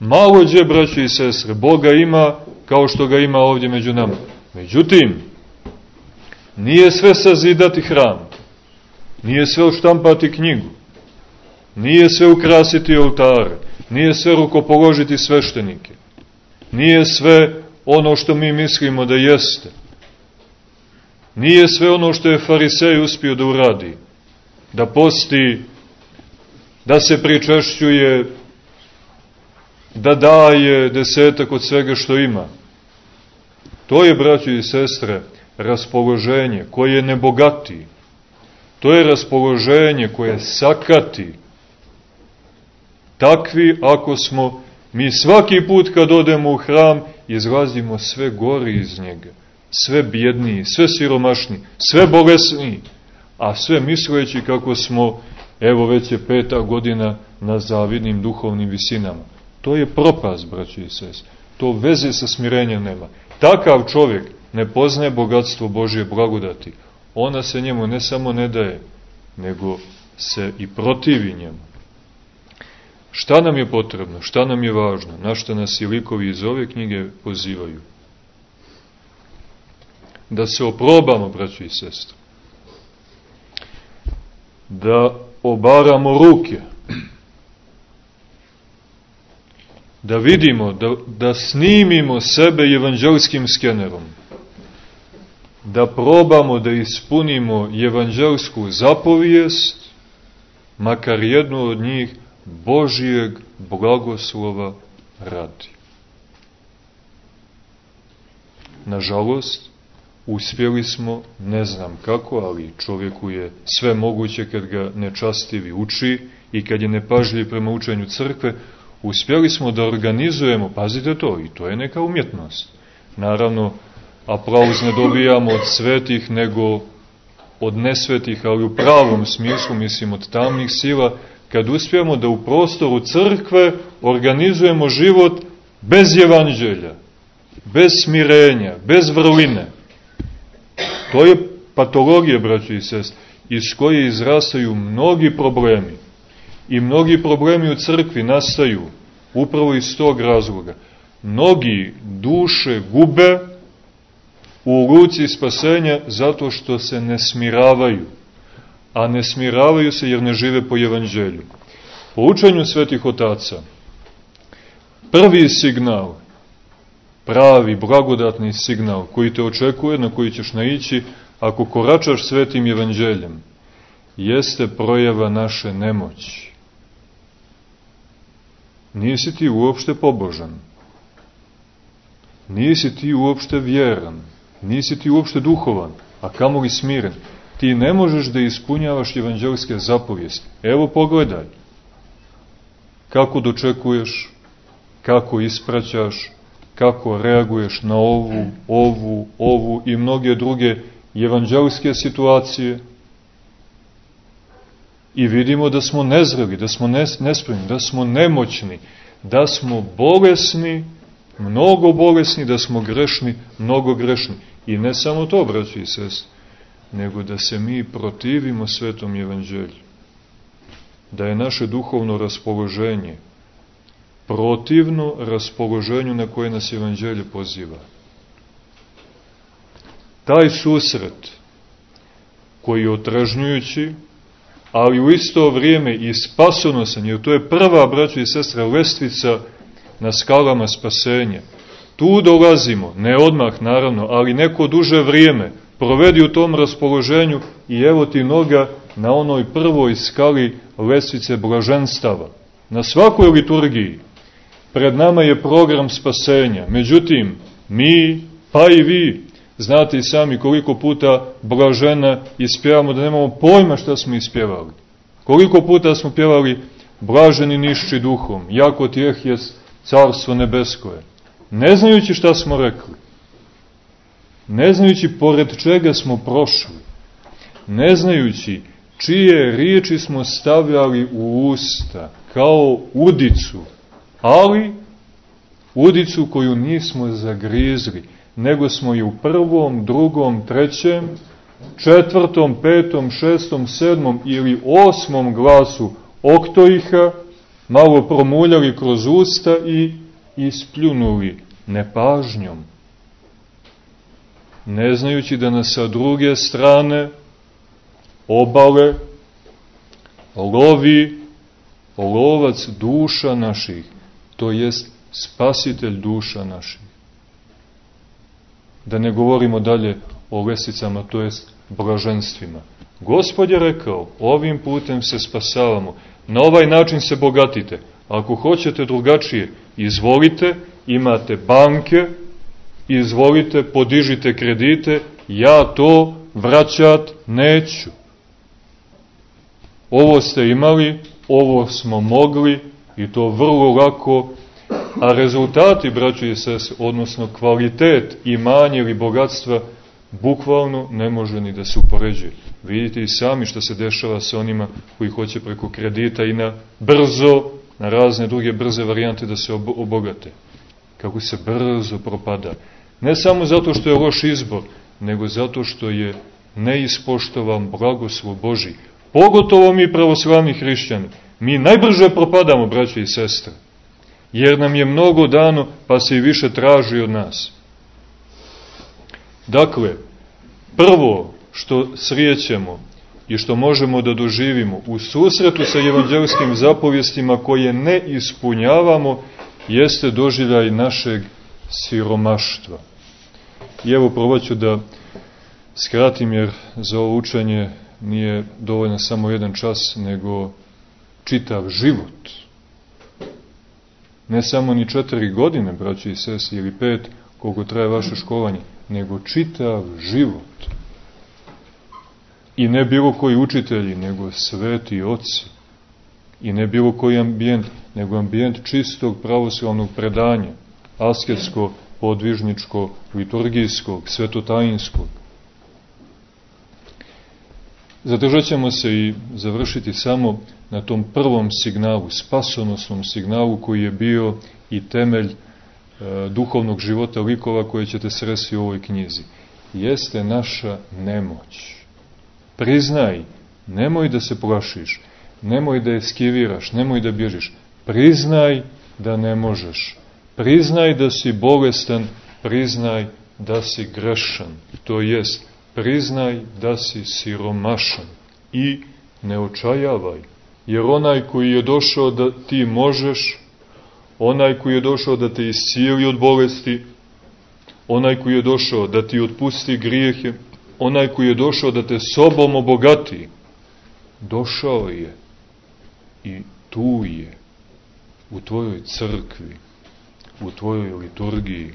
Malo dje, braći i sestre, Boga ima kao što ga ima ovdje među nama. Međutim, nije sve sazidati hram. Nije sve uštampati knjigu. Nije sve ukrasiti oltare. Nije sve rukopoložiti sveštenike. Nije sve ono što mi mislimo da jeste. Nije sve ono što je farisej uspio da uradi. Da posti, da se pričešćuje, da daje desetak od svega što ima. To je, braći i sestre, raspoloženje koje ne bogati. To je raspoloženje koje sakati takvi ako smo mi svaki put kad odemo u hram izlazimo sve gori iz njega, sve bjedniji, sve siromašniji, sve bolesniji, a sve misleći kako smo, evo već je peta godina na zavidnim duhovnim visinama. To je propast, braći i sest. To veze sa smirenjem nema. Takav čovjek ne poznaje bogatstvo Božje blagodati. Ona se njemu ne samo ne daje, nego se i protivi njemu. Šta nam je potrebno? Šta nam je važno? Na šta nas i likovi iz ove knjige pozivaju? Da se oprobamo, braći i sestre. Da obaramo ruke. Da vidimo, da, da snimimo sebe evanđelskim skenerom. Da probamo da ispunimo evanđelsku zapovijest, makar jednu od njih, Božijeg blagoslova radi. Nažalost, uspjeli smo, ne znam kako, ali čovjeku je sve moguće kad ga nečastivi uči i kad je nepažljiv prema učenju crkve, uspjeli smo da organizujemo, pazite to, i to je neka umjetnost. Naravno, aplauz ne dobijamo od svetih, nego od nesvetih, ali u pravom smislu, mislim, od tamnih sila, kad uspijemo da u prostoru crkve organizujemo život bez evanđelja, bez smirenja, bez vrline. To je patologija, braći i sest, iz koje izrastaju mnogi problemi. I mnogi problemi u crkvi nastaju upravo iz tog razloga. Mnogi duše gube u luci spasenja zato što se ne smiravaju a ne smiravaju se jer ne žive po evanđelju. Po učenju svetih otaca, prvi signal, pravi, blagodatni signal koji te očekuje, na koji ćeš naići ako koračaš svetim evanđeljem, jeste projava naše nemoći. Nisi ti uopšte pobožan. Nisi ti uopšte vjeran. Nisi ti uopšte duhovan, a kamo li smiren. Ti ne možeš da ispunjavaš evanđelske zapovijesti. Evo pogledaj. Kako dočekuješ, kako ispraćaš, kako reaguješ na ovu, ovu, ovu i mnoge druge evanđelske situacije i vidimo da smo nezreli, da smo nespremni, da smo nemoćni, da smo bolesni, mnogo bolesni, da smo grešni, mnogo grešni. I ne samo to, braći i sest, nego da se mi protivimo svetom evanđelju. Da je naše duhovno raspoloženje protivno raspoloženju na koje nas evanđelje poziva. Taj susret, koji je otražnjujući, ali u isto vrijeme i spasonosan, jer to je prva, braćo i sestra, lestvica na skalama spasenja. Tu dolazimo, ne odmah naravno, ali neko duže vrijeme, provedi u tom raspoloženju i evo ti noga na onoj prvoj skali lestvice blaženstava. Na svakoj liturgiji pred nama je program spasenja, međutim, mi, pa i vi, Znate i sami koliko puta blažena ispjevamo da nemamo pojma šta smo ispjevali. Koliko puta smo pjevali blaženi nišći duhom, jako tijeh je carstvo nebeskoje. Ne znajući šta smo rekli. Ne znajući pored čega smo prošli. Ne znajući čije riječi smo stavljali u usta kao udicu, ali udicu koju nismo zagrizli nego smo i u prvom, drugom, trećem, četvrtom, petom, šestom, sedmom ili osmom glasu oktoiha malo promuljali kroz usta i ispljunuli nepažnjom. Ne znajući da nas sa druge strane obale lovi lovac duša naših, to jest spasitelj duša naših da ne govorimo dalje o lesicama, to jest blaženstvima. Gospod je rekao, ovim putem se spasavamo, na ovaj način se bogatite. Ako hoćete drugačije, izvolite, imate banke, izvolite, podižite kredite, ja to vraćat neću. Ovo ste imali, ovo smo mogli i to vrlo lako A rezultati, braćo i sese, odnosno kvalitet imanja ili bogatstva, bukvalno ne može ni da se upoređuje. Vidite i sami što se dešava sa onima koji hoće preko kredita i na brzo, na razne druge brze varijante da se obogate. Kako se brzo propada. Ne samo zato što je loš izbor, nego zato što je neispoštovan blagoslov Boži. Pogotovo mi pravoslavni hrišćani. Mi najbrže propadamo, braće i sestre jer nam je mnogo dano, pa se i više traži od nas. Dakle, prvo što srijećemo i što možemo da doživimo u susretu sa evanđelskim zapovjestima koje ne ispunjavamo, jeste doživljaj našeg siromaštva. I evo probaću da skratim jer za ovo učenje nije dovoljno samo jedan čas, nego čitav život ne samo ni četiri godine, braći i sesi, ili pet, koliko traje vaše školanje, nego čitav život. I ne bilo koji učitelji, nego sveti oci. I ne bilo koji ambijent, nego ambijent čistog pravoslavnog predanja, asketsko, podvižničko, liturgijskog, svetotajinskog. Zadržat ćemo se i završiti samo na tom prvom signalu, spasonosnom signalu koji je bio i temelj e, duhovnog života likova koje ćete sresti u ovoj knjizi. Jeste naša nemoć. Priznaj, nemoj da se plašiš, nemoj da eskiviraš, nemoj da bježiš. Priznaj da ne možeš. Priznaj da si bolestan, priznaj da si grešan. To jest, priznaj da si siromašan i ne očajavaj jer onaj koji je došao da ti možeš, onaj koji je došao da te iscijeli od bolesti, onaj koji je došao da ti otpusti grijehe, onaj koji je došao da te sobom obogati, došao je i tu je, u tvojoj crkvi, u tvojoj liturgiji,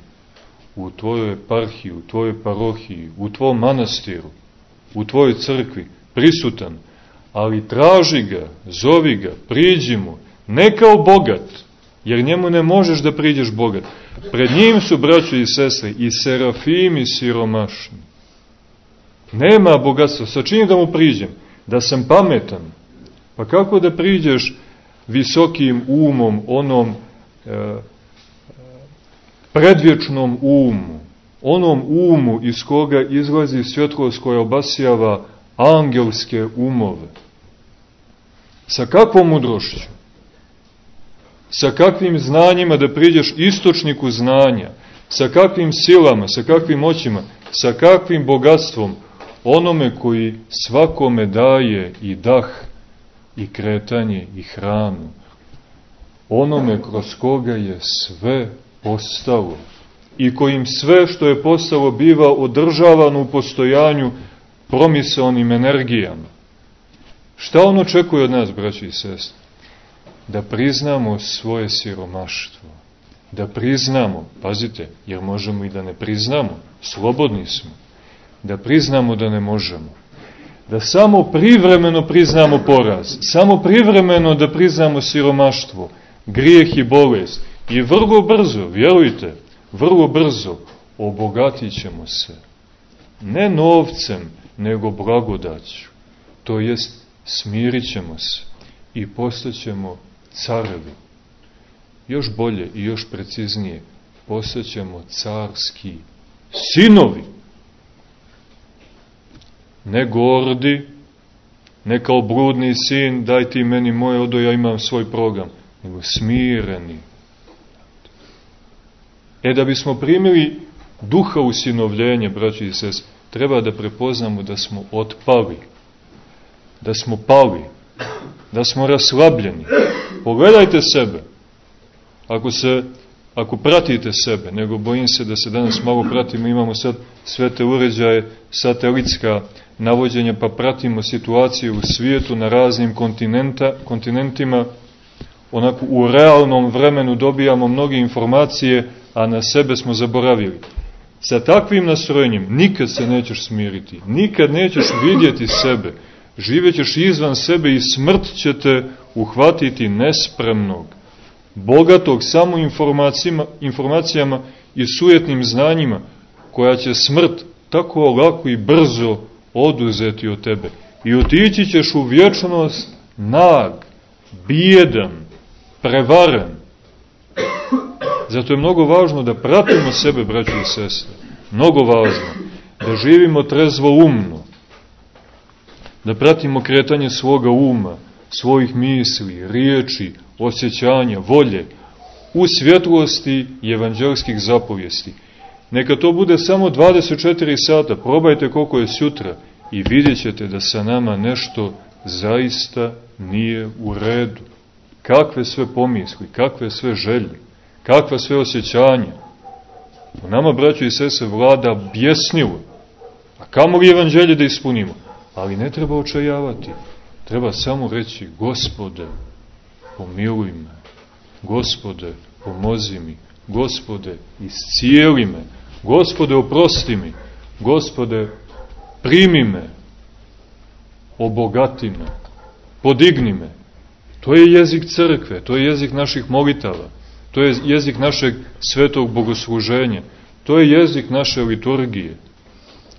u tvojoj eparhiji, u tvojoj parohiji, u tvojom manastiru, u tvojoj crkvi, prisutan, ali traži ga, zovi ga, priđi mu, ne kao bogat, jer njemu ne možeš da priđeš bogat. Pred njim su, braćo i sestre, i serafimi siromašni. Nema bogatstva, sačini da mu priđem, da sam pametan. Pa kako da priđeš visokim umom, onom e, predvječnom umu, onom umu iz koga izlazi svjetlost koja obasjava angelske umove. Sa kakvom mudrošću? Sa kakvim znanjima da priđeš istočniku znanja? Sa kakvim silama, sa kakvim moćima, sa kakvim bogatstvom onome koji svakome daje i dah i kretanje i hranu. Onome kroz koga je sve postalo i kojim sve što je postalo biva održavano u postojanju promiselnim energijama. Šta on očekuje od nas, braći i sest? Da priznamo svoje siromaštvo. Da priznamo, pazite, jer možemo i da ne priznamo, slobodni smo. Da priznamo da ne možemo. Da samo privremeno priznamo poraz. Samo privremeno da priznamo siromaštvo, grijeh i bolest. I vrlo brzo, vjerujte, vrlo brzo obogatit ćemo se. Ne novcem, nego blagodaću. To jest, smirit se i postaćemo carevi. Još bolje i još preciznije, postaćemo carski sinovi. Ne gordi, ne kao brudni sin, daj ti meni moje odo, ja imam svoj program, nego smireni. E da bismo primili duha usinovljenja, braći i sest, treba da prepoznamo da smo otpali, da smo pali, da smo raslabljeni. Pogledajte sebe. Ako se ako pratite sebe, nego bojim se da se danas malo pratimo, imamo sad sve te uređaje, satelitska navođenja, pa pratimo situaciju u svijetu na raznim kontinenta, kontinentima, onako u realnom vremenu dobijamo mnoge informacije, a na sebe smo zaboravili. Sa takvim nastrojenjem nikad se nećeš smiriti, nikad nećeš vidjeti sebe, živećeš izvan sebe i smrt će te uhvatiti nespremnog, bogatog samo informacijama, informacijama i sujetnim znanjima, koja će smrt tako lako i brzo oduzeti od tebe. I otići ćeš u vječnost nag, bijedan, prevaren, Zato je mnogo važno da pratimo sebe, braći i sestre. Mnogo važno. Da živimo trezvo umno. Da pratimo kretanje svoga uma, svojih misli, riječi, osjećanja, volje, u svjetlosti evanđelskih zapovijesti. Neka to bude samo 24 sata, probajte koliko je sutra i vidjet ćete da sa nama nešto zaista nije u redu. Kakve sve pomisli, kakve sve želje kakva sve osjećanja. U nama, braćo i sese, vlada bjesnilo. A kamo li evanđelje da ispunimo? Ali ne treba očajavati. Treba samo reći, gospode, pomiluj me. Gospode, pomozi mi. Gospode, iscijeli me. Gospode, oprosti mi. Gospode, primi me. Obogati me. Podigni me. To je jezik crkve, to je jezik naših molitava. To je jezik našeg svetog bogosluženja. To je jezik naše liturgije.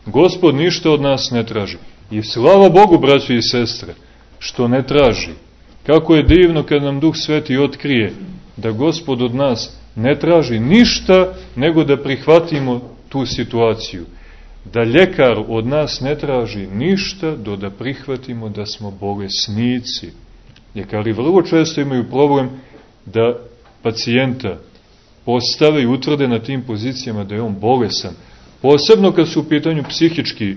Gospod ništa od nas ne traži. I slava Bogu, braći i sestre, što ne traži. Kako je divno kad nam Duh Sveti otkrije da Gospod od nas ne traži ništa nego da prihvatimo tu situaciju. Da ljekar od nas ne traži ništa do da prihvatimo da smo bolesnici. Ljekari vrlo često imaju problem da pacijenta postave i utvrde na tim pozicijama da je on bolesan. Posebno kad su u pitanju psihički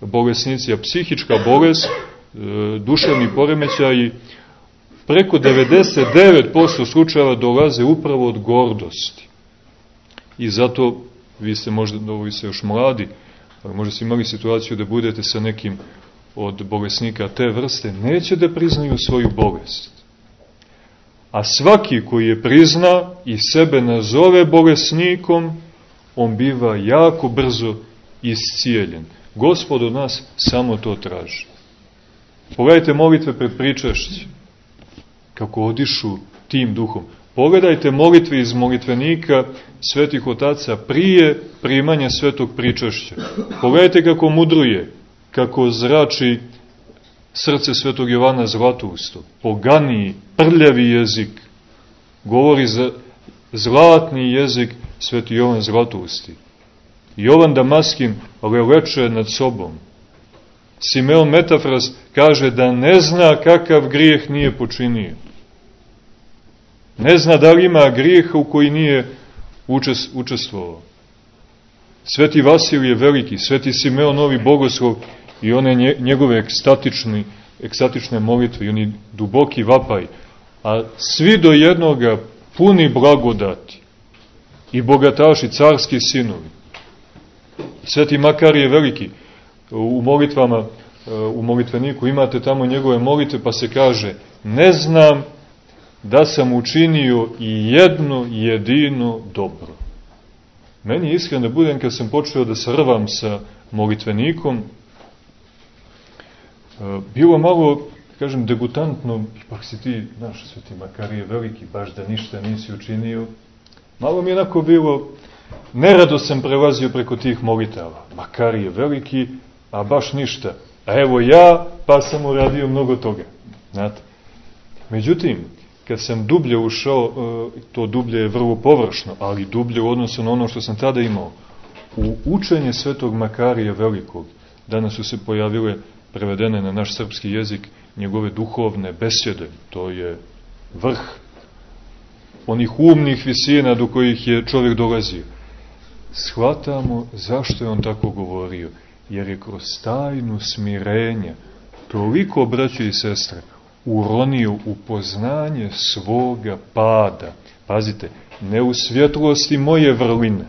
bolesnici, a psihička bolest, e, duševni poremećaj preko 99% slučajeva dolaze upravo od gordosti. I zato, vi ste možda, vi ste još mladi, ali možda ste imali situaciju da budete sa nekim od bolesnika te vrste, neće da priznaju svoju bolest. A svaki koji je prizna i sebe nazove bolesnikom, on biva jako brzo iscijeljen. Gospod od nas samo to traži. Pogledajte molitve pred pričašćem, kako odišu tim duhom. Pogledajte molitve iz molitvenika svetih otaca prije primanja svetog pričašća. Pogledajte kako mudruje, kako zrači srce svetog Jovana Zlatousto, poganiji, prljavi jezik, govori za zlatni jezik sveti Jovan Zlatousti. Jovan Damaskin leče nad sobom. Simeon Metafras kaže da ne zna kakav grijeh nije počinio. Ne zna da li ima grijeha u koji nije učestvovao. Sveti Vasilije Veliki, Sveti Simeon Novi Bogoslov i one njegove ekstatični, ekstatične molitve i oni duboki vapaj, a svi do jednoga puni blagodati i bogataši, carski sinovi. Sveti Makar je veliki. U molitvama, u molitveniku imate tamo njegove molitve pa se kaže ne znam da sam učinio i jedno jedino dobro. Meni je iskreno da budem kad sam počeo da srvam sa molitvenikom, bilo malo, kažem, degutantno, ipak si ti, znaš, sveti Makarije veliki, baš da ništa nisi učinio. Malo mi je onako bilo, nerado sam prelazio preko tih molitava. Makarije veliki, a baš ništa. A evo ja, pa sam uradio mnogo toga. Znate? Međutim, kad sam dublje ušao, e, to dublje je vrlo površno, ali dublje u odnosu na ono što sam tada imao, u učenje svetog Makarija Velikog, danas su se pojavile prevedene na naš srpski jezik njegove duhovne besjede, to je vrh onih umnih visina do kojih je čovjek dolazio. Shvatamo zašto je on tako govorio, jer je kroz tajnu smirenja toliko, braće i sestre, uronio u poznanje svoga pada. Pazite, ne u svjetlosti moje vrline,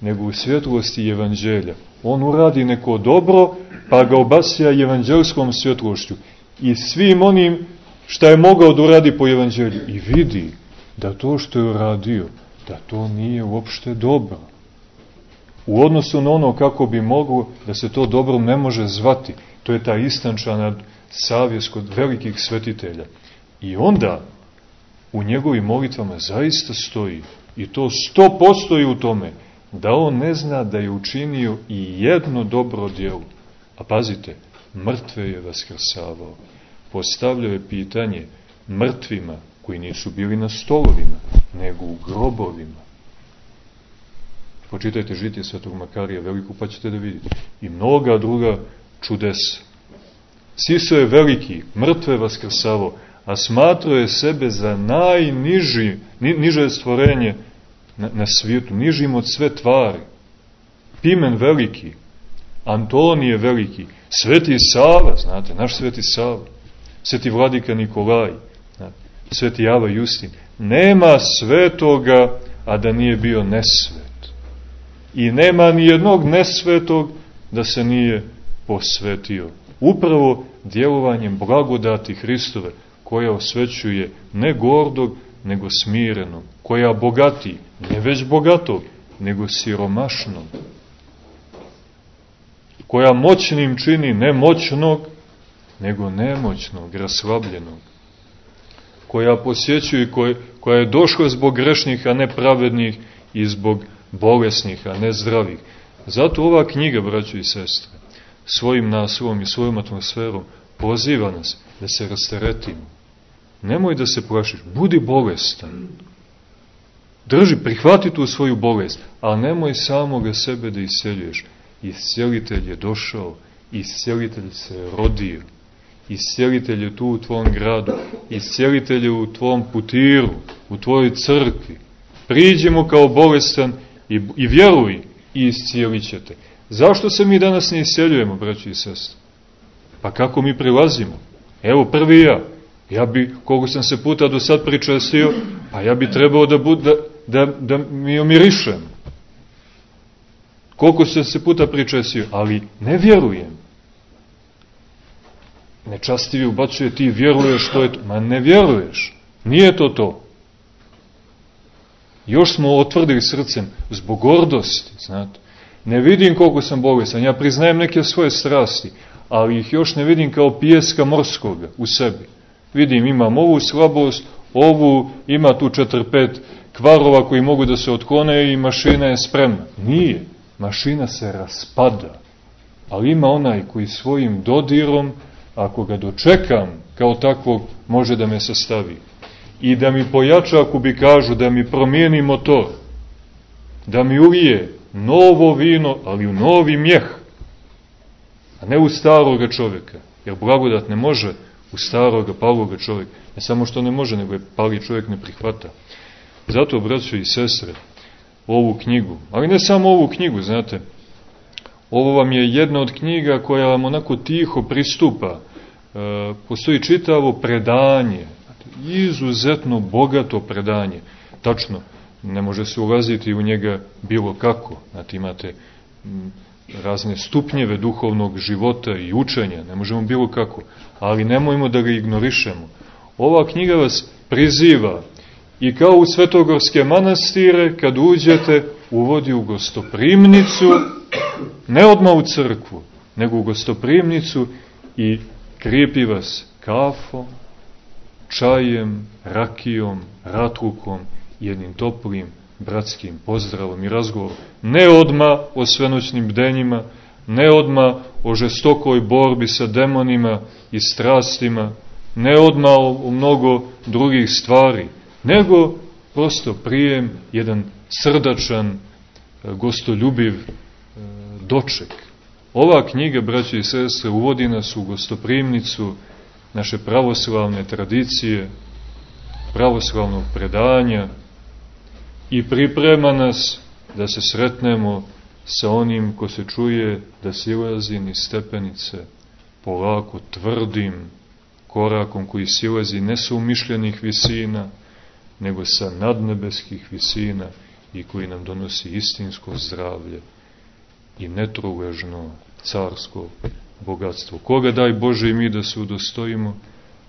nego u svjetlosti evanđelja. On uradi neko dobro, pa ga obasja evanđelskom svjetlošću i svim onim šta je mogao da uradi po evanđelju. I vidi da to što je uradio, da to nije uopšte dobro. U odnosu na ono kako bi moglo da se to dobro ne može zvati, to je ta istančana savjes kod velikih svetitelja. I onda u njegovim molitvama zaista stoji, i to sto postoji u tome, da on ne zna da je učinio i jedno dobro djelo. A pazite, mrtve je vaskrsavao. Postavljao je pitanje mrtvima koji nisu bili na stolovima, nego u grobovima. Počitajte žitije Svetog Makarija Veliku, pa ćete da vidite. I mnoga druga čudesa. Siso je veliki, mrtve vaskrsavo, a smatrao je sebe za najniži, ni, niže stvorenje na, na svijetu, nižim od sve tvari. Pimen veliki, Antonije veliki, Sveti Sava, znate, naš Sveti Sava, Sveti Vladika Nikolaj, znate, Sveti Java Justin. Nema svetoga, a da nije bio nesvet. I nema ni jednog nesvetog da se nije posvetio. Upravo djelovanjem blagodati Hristove, koja osvećuje ne gordog, nego smirenog, koja bogati, ne već bogatog, nego siromašnog, koja moćnim čini ne moćnog, nego nemoćnog, raslabljenog, koja posjećuje, koja, koja je došla zbog grešnih, a ne pravednih, i zbog bolesnih, a ne zdravih. Zato ova knjiga, braćo i sestre, svojim naslovom i svojom atmosferom poziva nas da se rasteretimo. Nemoj da se plašiš, budi bolestan. Drži, prihvati tu svoju bolest, ali nemoj samoga sebe da isceljuješ. Iscelitelj je došao, iscelitelj se rodio, iscelitelj je tu u tvom gradu, iscelitelj je u tvom putiru, u tvojoj crkvi. Priđemo kao bolestan i, i vjeruj i iscijelit ćete. Zašto se mi danas ne iseljujemo, braći i sestri? Pa kako mi prilazimo? Evo, prvi ja. Ja bi, koliko sam se puta do sad pričestio, pa ja bi trebao da, bud, da, da, da mi omirišem. Koliko sam se puta pričestio, ali ne vjerujem. Nečastivi ubacuje ti vjeruješ što je to. Ma ne vjeruješ. Nije to to. Još smo otvrdili srcem zbog gordosti, znate. Ne vidim koliko sam bolestan, ja priznajem neke svoje strasti, ali ih još ne vidim kao pijeska morskoga u sebi. Vidim, imam ovu slabost, ovu, ima tu četiri, pet kvarova koji mogu da se otklone i mašina je spremna. Nije. Mašina se raspada. Ali ima onaj koji svojim dodirom, ako ga dočekam kao takvog, može da me sastavi. I da mi pojača, ako bi kažu, da mi promijeni motor. Da mi uvije novo vino, ali u novi mjeh. A ne u staroga čovjeka. Jer blagodat ne može u staroga, paloga čovjeka. Ne samo što ne može, nego je pali čovjek ne prihvata. Zato, braćo i sestre, ovu knjigu, ali ne samo ovu knjigu, znate, ovo vam je jedna od knjiga koja vam onako tiho pristupa. E, postoji čitavo predanje, izuzetno bogato predanje. Tačno, ne može se ulaziti u njega bilo kako. Znate, imate razne stupnjeve duhovnog života i učenja, ne možemo bilo kako, ali nemojmo da ga ignorišemo. Ova knjiga vas priziva i kao u svetogorske manastire, kad uđete, uvodi u gostoprimnicu, ne odma u crkvu, nego u gostoprimnicu i krijepi vas kafom, čajem, rakijom, ratrukom, jednim toplim bratskim pozdravom i razgovorom. Ne odma o svenoćnim bdenjima, ne odma o žestokoj borbi sa demonima i strastima, ne odma o mnogo drugih stvari, nego prosto prijem jedan srdačan, e, gostoljubiv e, doček. Ova knjiga, braće i sestre, uvodi nas u gostoprimnicu naše pravoslavne tradicije, pravoslavnog predanja, i priprema nas da se sretnemo sa onim ko se čuje da silazi ni stepenice polako tvrdim korakom koji silazi ne sa umišljenih visina, nego sa nadnebeskih visina i koji nam donosi istinsko zdravlje i netruležno carsko bogatstvo. Koga daj Bože i mi da se udostojimo,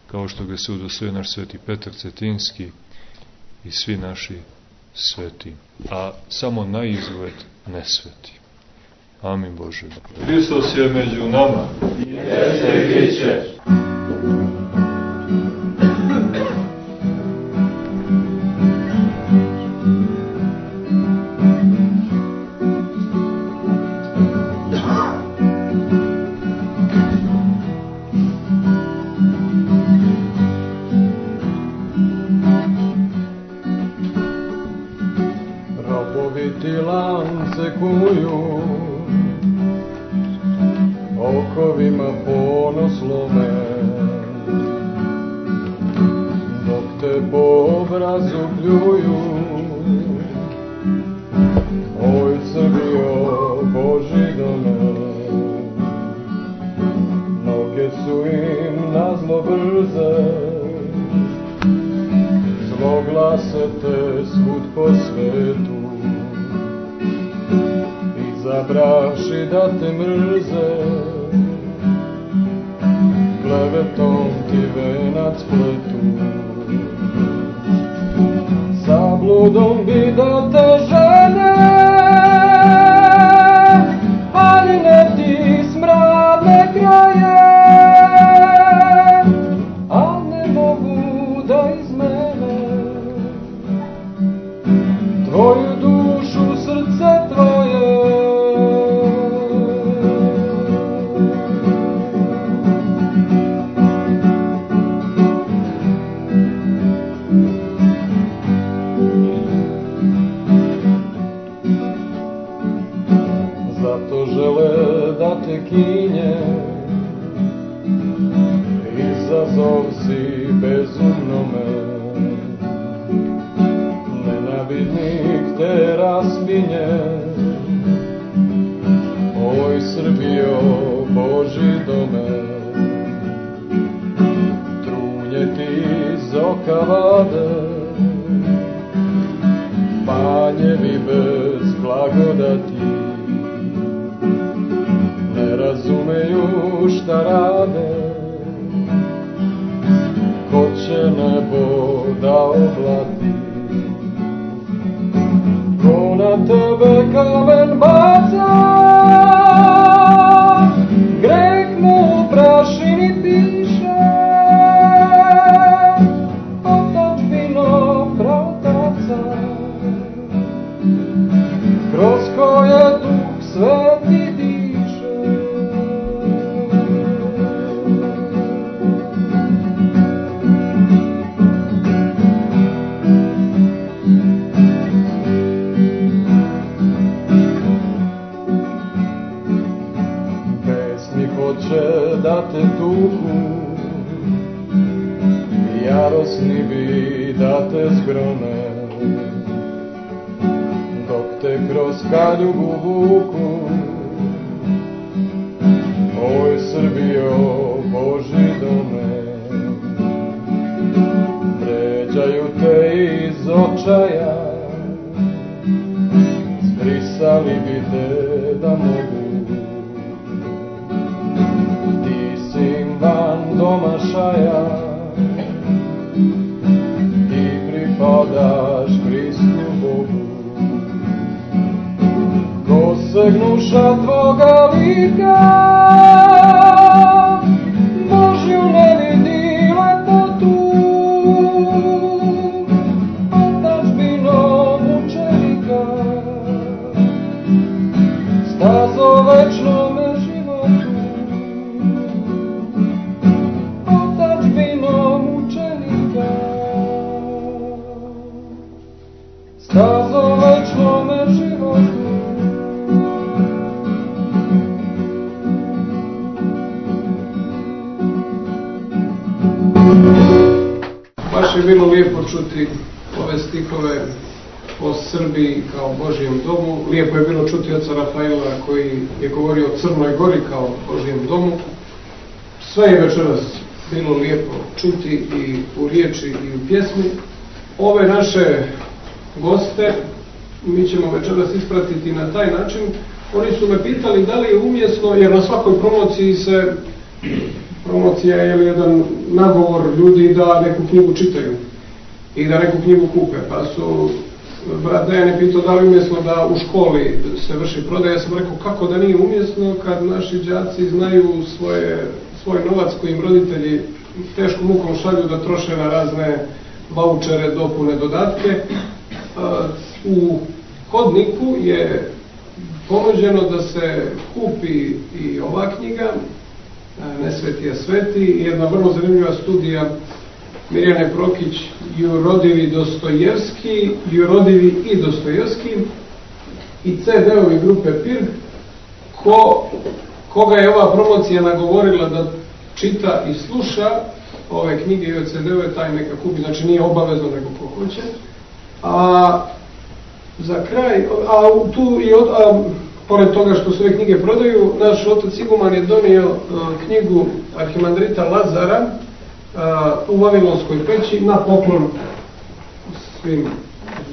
kao što ga se udostoje naš sveti Petar Cetinski i svi naši sveti, a samo na izgled nesveti. Amin Bože. Hristos je među nama. Jeste i biće. spasete svud po svetu. Izabravši da te mrze, plevetom ti venac pletu. Zabludom bi da te žene Jarosni bi da te zgrome Dok te kroz kaljugu vuku. Oj Srbijo, Boži dome Ko se gnuša tvoga lika Sve je večeras bilo lijepo čuti i u riječi i u pjesmi. Ove naše goste mi ćemo večeras ispratiti na taj način. Oni su me pitali da li je umjesno, jer na svakoj promociji se promocija je jedan nagovor ljudi da neku knjigu čitaju i da neku knjigu kupe. Pa su brat Dejan je pitao da li je umjesno da u školi se vrši prodaja. Ja sam rekao kako da nije umjesno kad naši đaci znaju svoje, svoj novac koji im roditelji teškom mukom šalju da troše na razne vouchere, dopune, dodatke. U hodniku je ponuđeno da se kupi i ova knjiga, Ne sveti, a sveti, jedna vrlo zanimljiva studija Mirjane Prokić, Jurodivi Dostojevski, Jurodivi i Dostojevski i CD-ovi grupe PIRG, ko, koga je ova promocija nagovorila da čita i sluša ove knjige i ove CD-ove, taj neka kupi, znači nije obavezno nego ko hoće. A za kraj, a tu i od, a, pored toga što sve knjige prodaju, naš otac Iguman je donio a, knjigu Arhimandrita Lazara a, u Vavilonskoj peći na poklon svim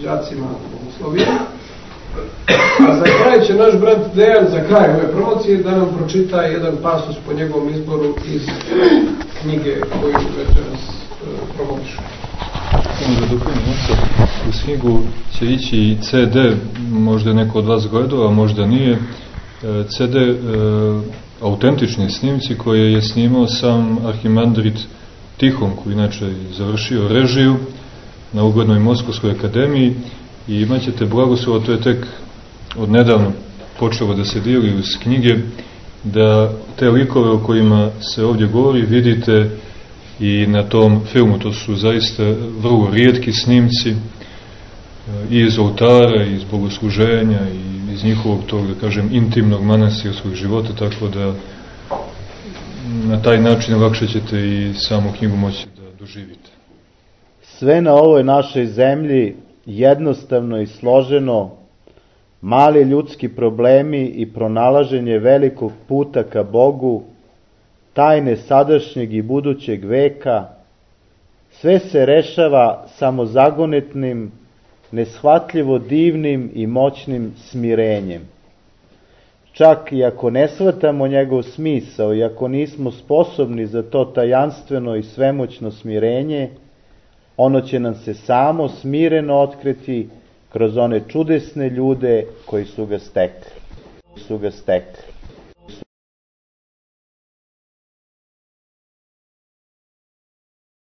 đacima Bogoslovina. A za kraj će naš brat Dejan, za kraj ove promocije, da nam pročita jedan pasus po njegovom izboru iz knjige koju večeras uh, promovišu. Samo da dopunim oca, uz knjigu će ići i CD, možda neko od vas gledao, a možda nije, e, CD e, autentični snimci koje je snimao sam Arhimandrit Tihon, koji inače završio režiju na uglednoj Moskovskoj akademiji i imat ćete blagoslova, to je tek od nedavno počelo da se dijeli uz knjige, da te likove o kojima se ovdje govori vidite i na tom filmu. To su zaista vrlo rijetki snimci e, i iz oltara, i iz bogosluženja, i iz njihovog tog, da kažem, intimnog manastirskog života, tako da na taj način lakše ćete i samu knjigu moći da doživite. Sve na ovoj našoj zemlji jednostavno i složeno, mali ljudski problemi i pronalaženje velikog puta ka Bogu, tajne sadašnjeg i budućeg veka, sve se rešava samozagonetnim, neshvatljivo divnim i moćnim smirenjem. Čak i ako ne shvatamo njegov smisao i ako nismo sposobni za to tajanstveno i svemoćno smirenje, ono će nam se samo smireno otkriti kroz one čudesne ljude koji su ga stekli. Su ga stekli.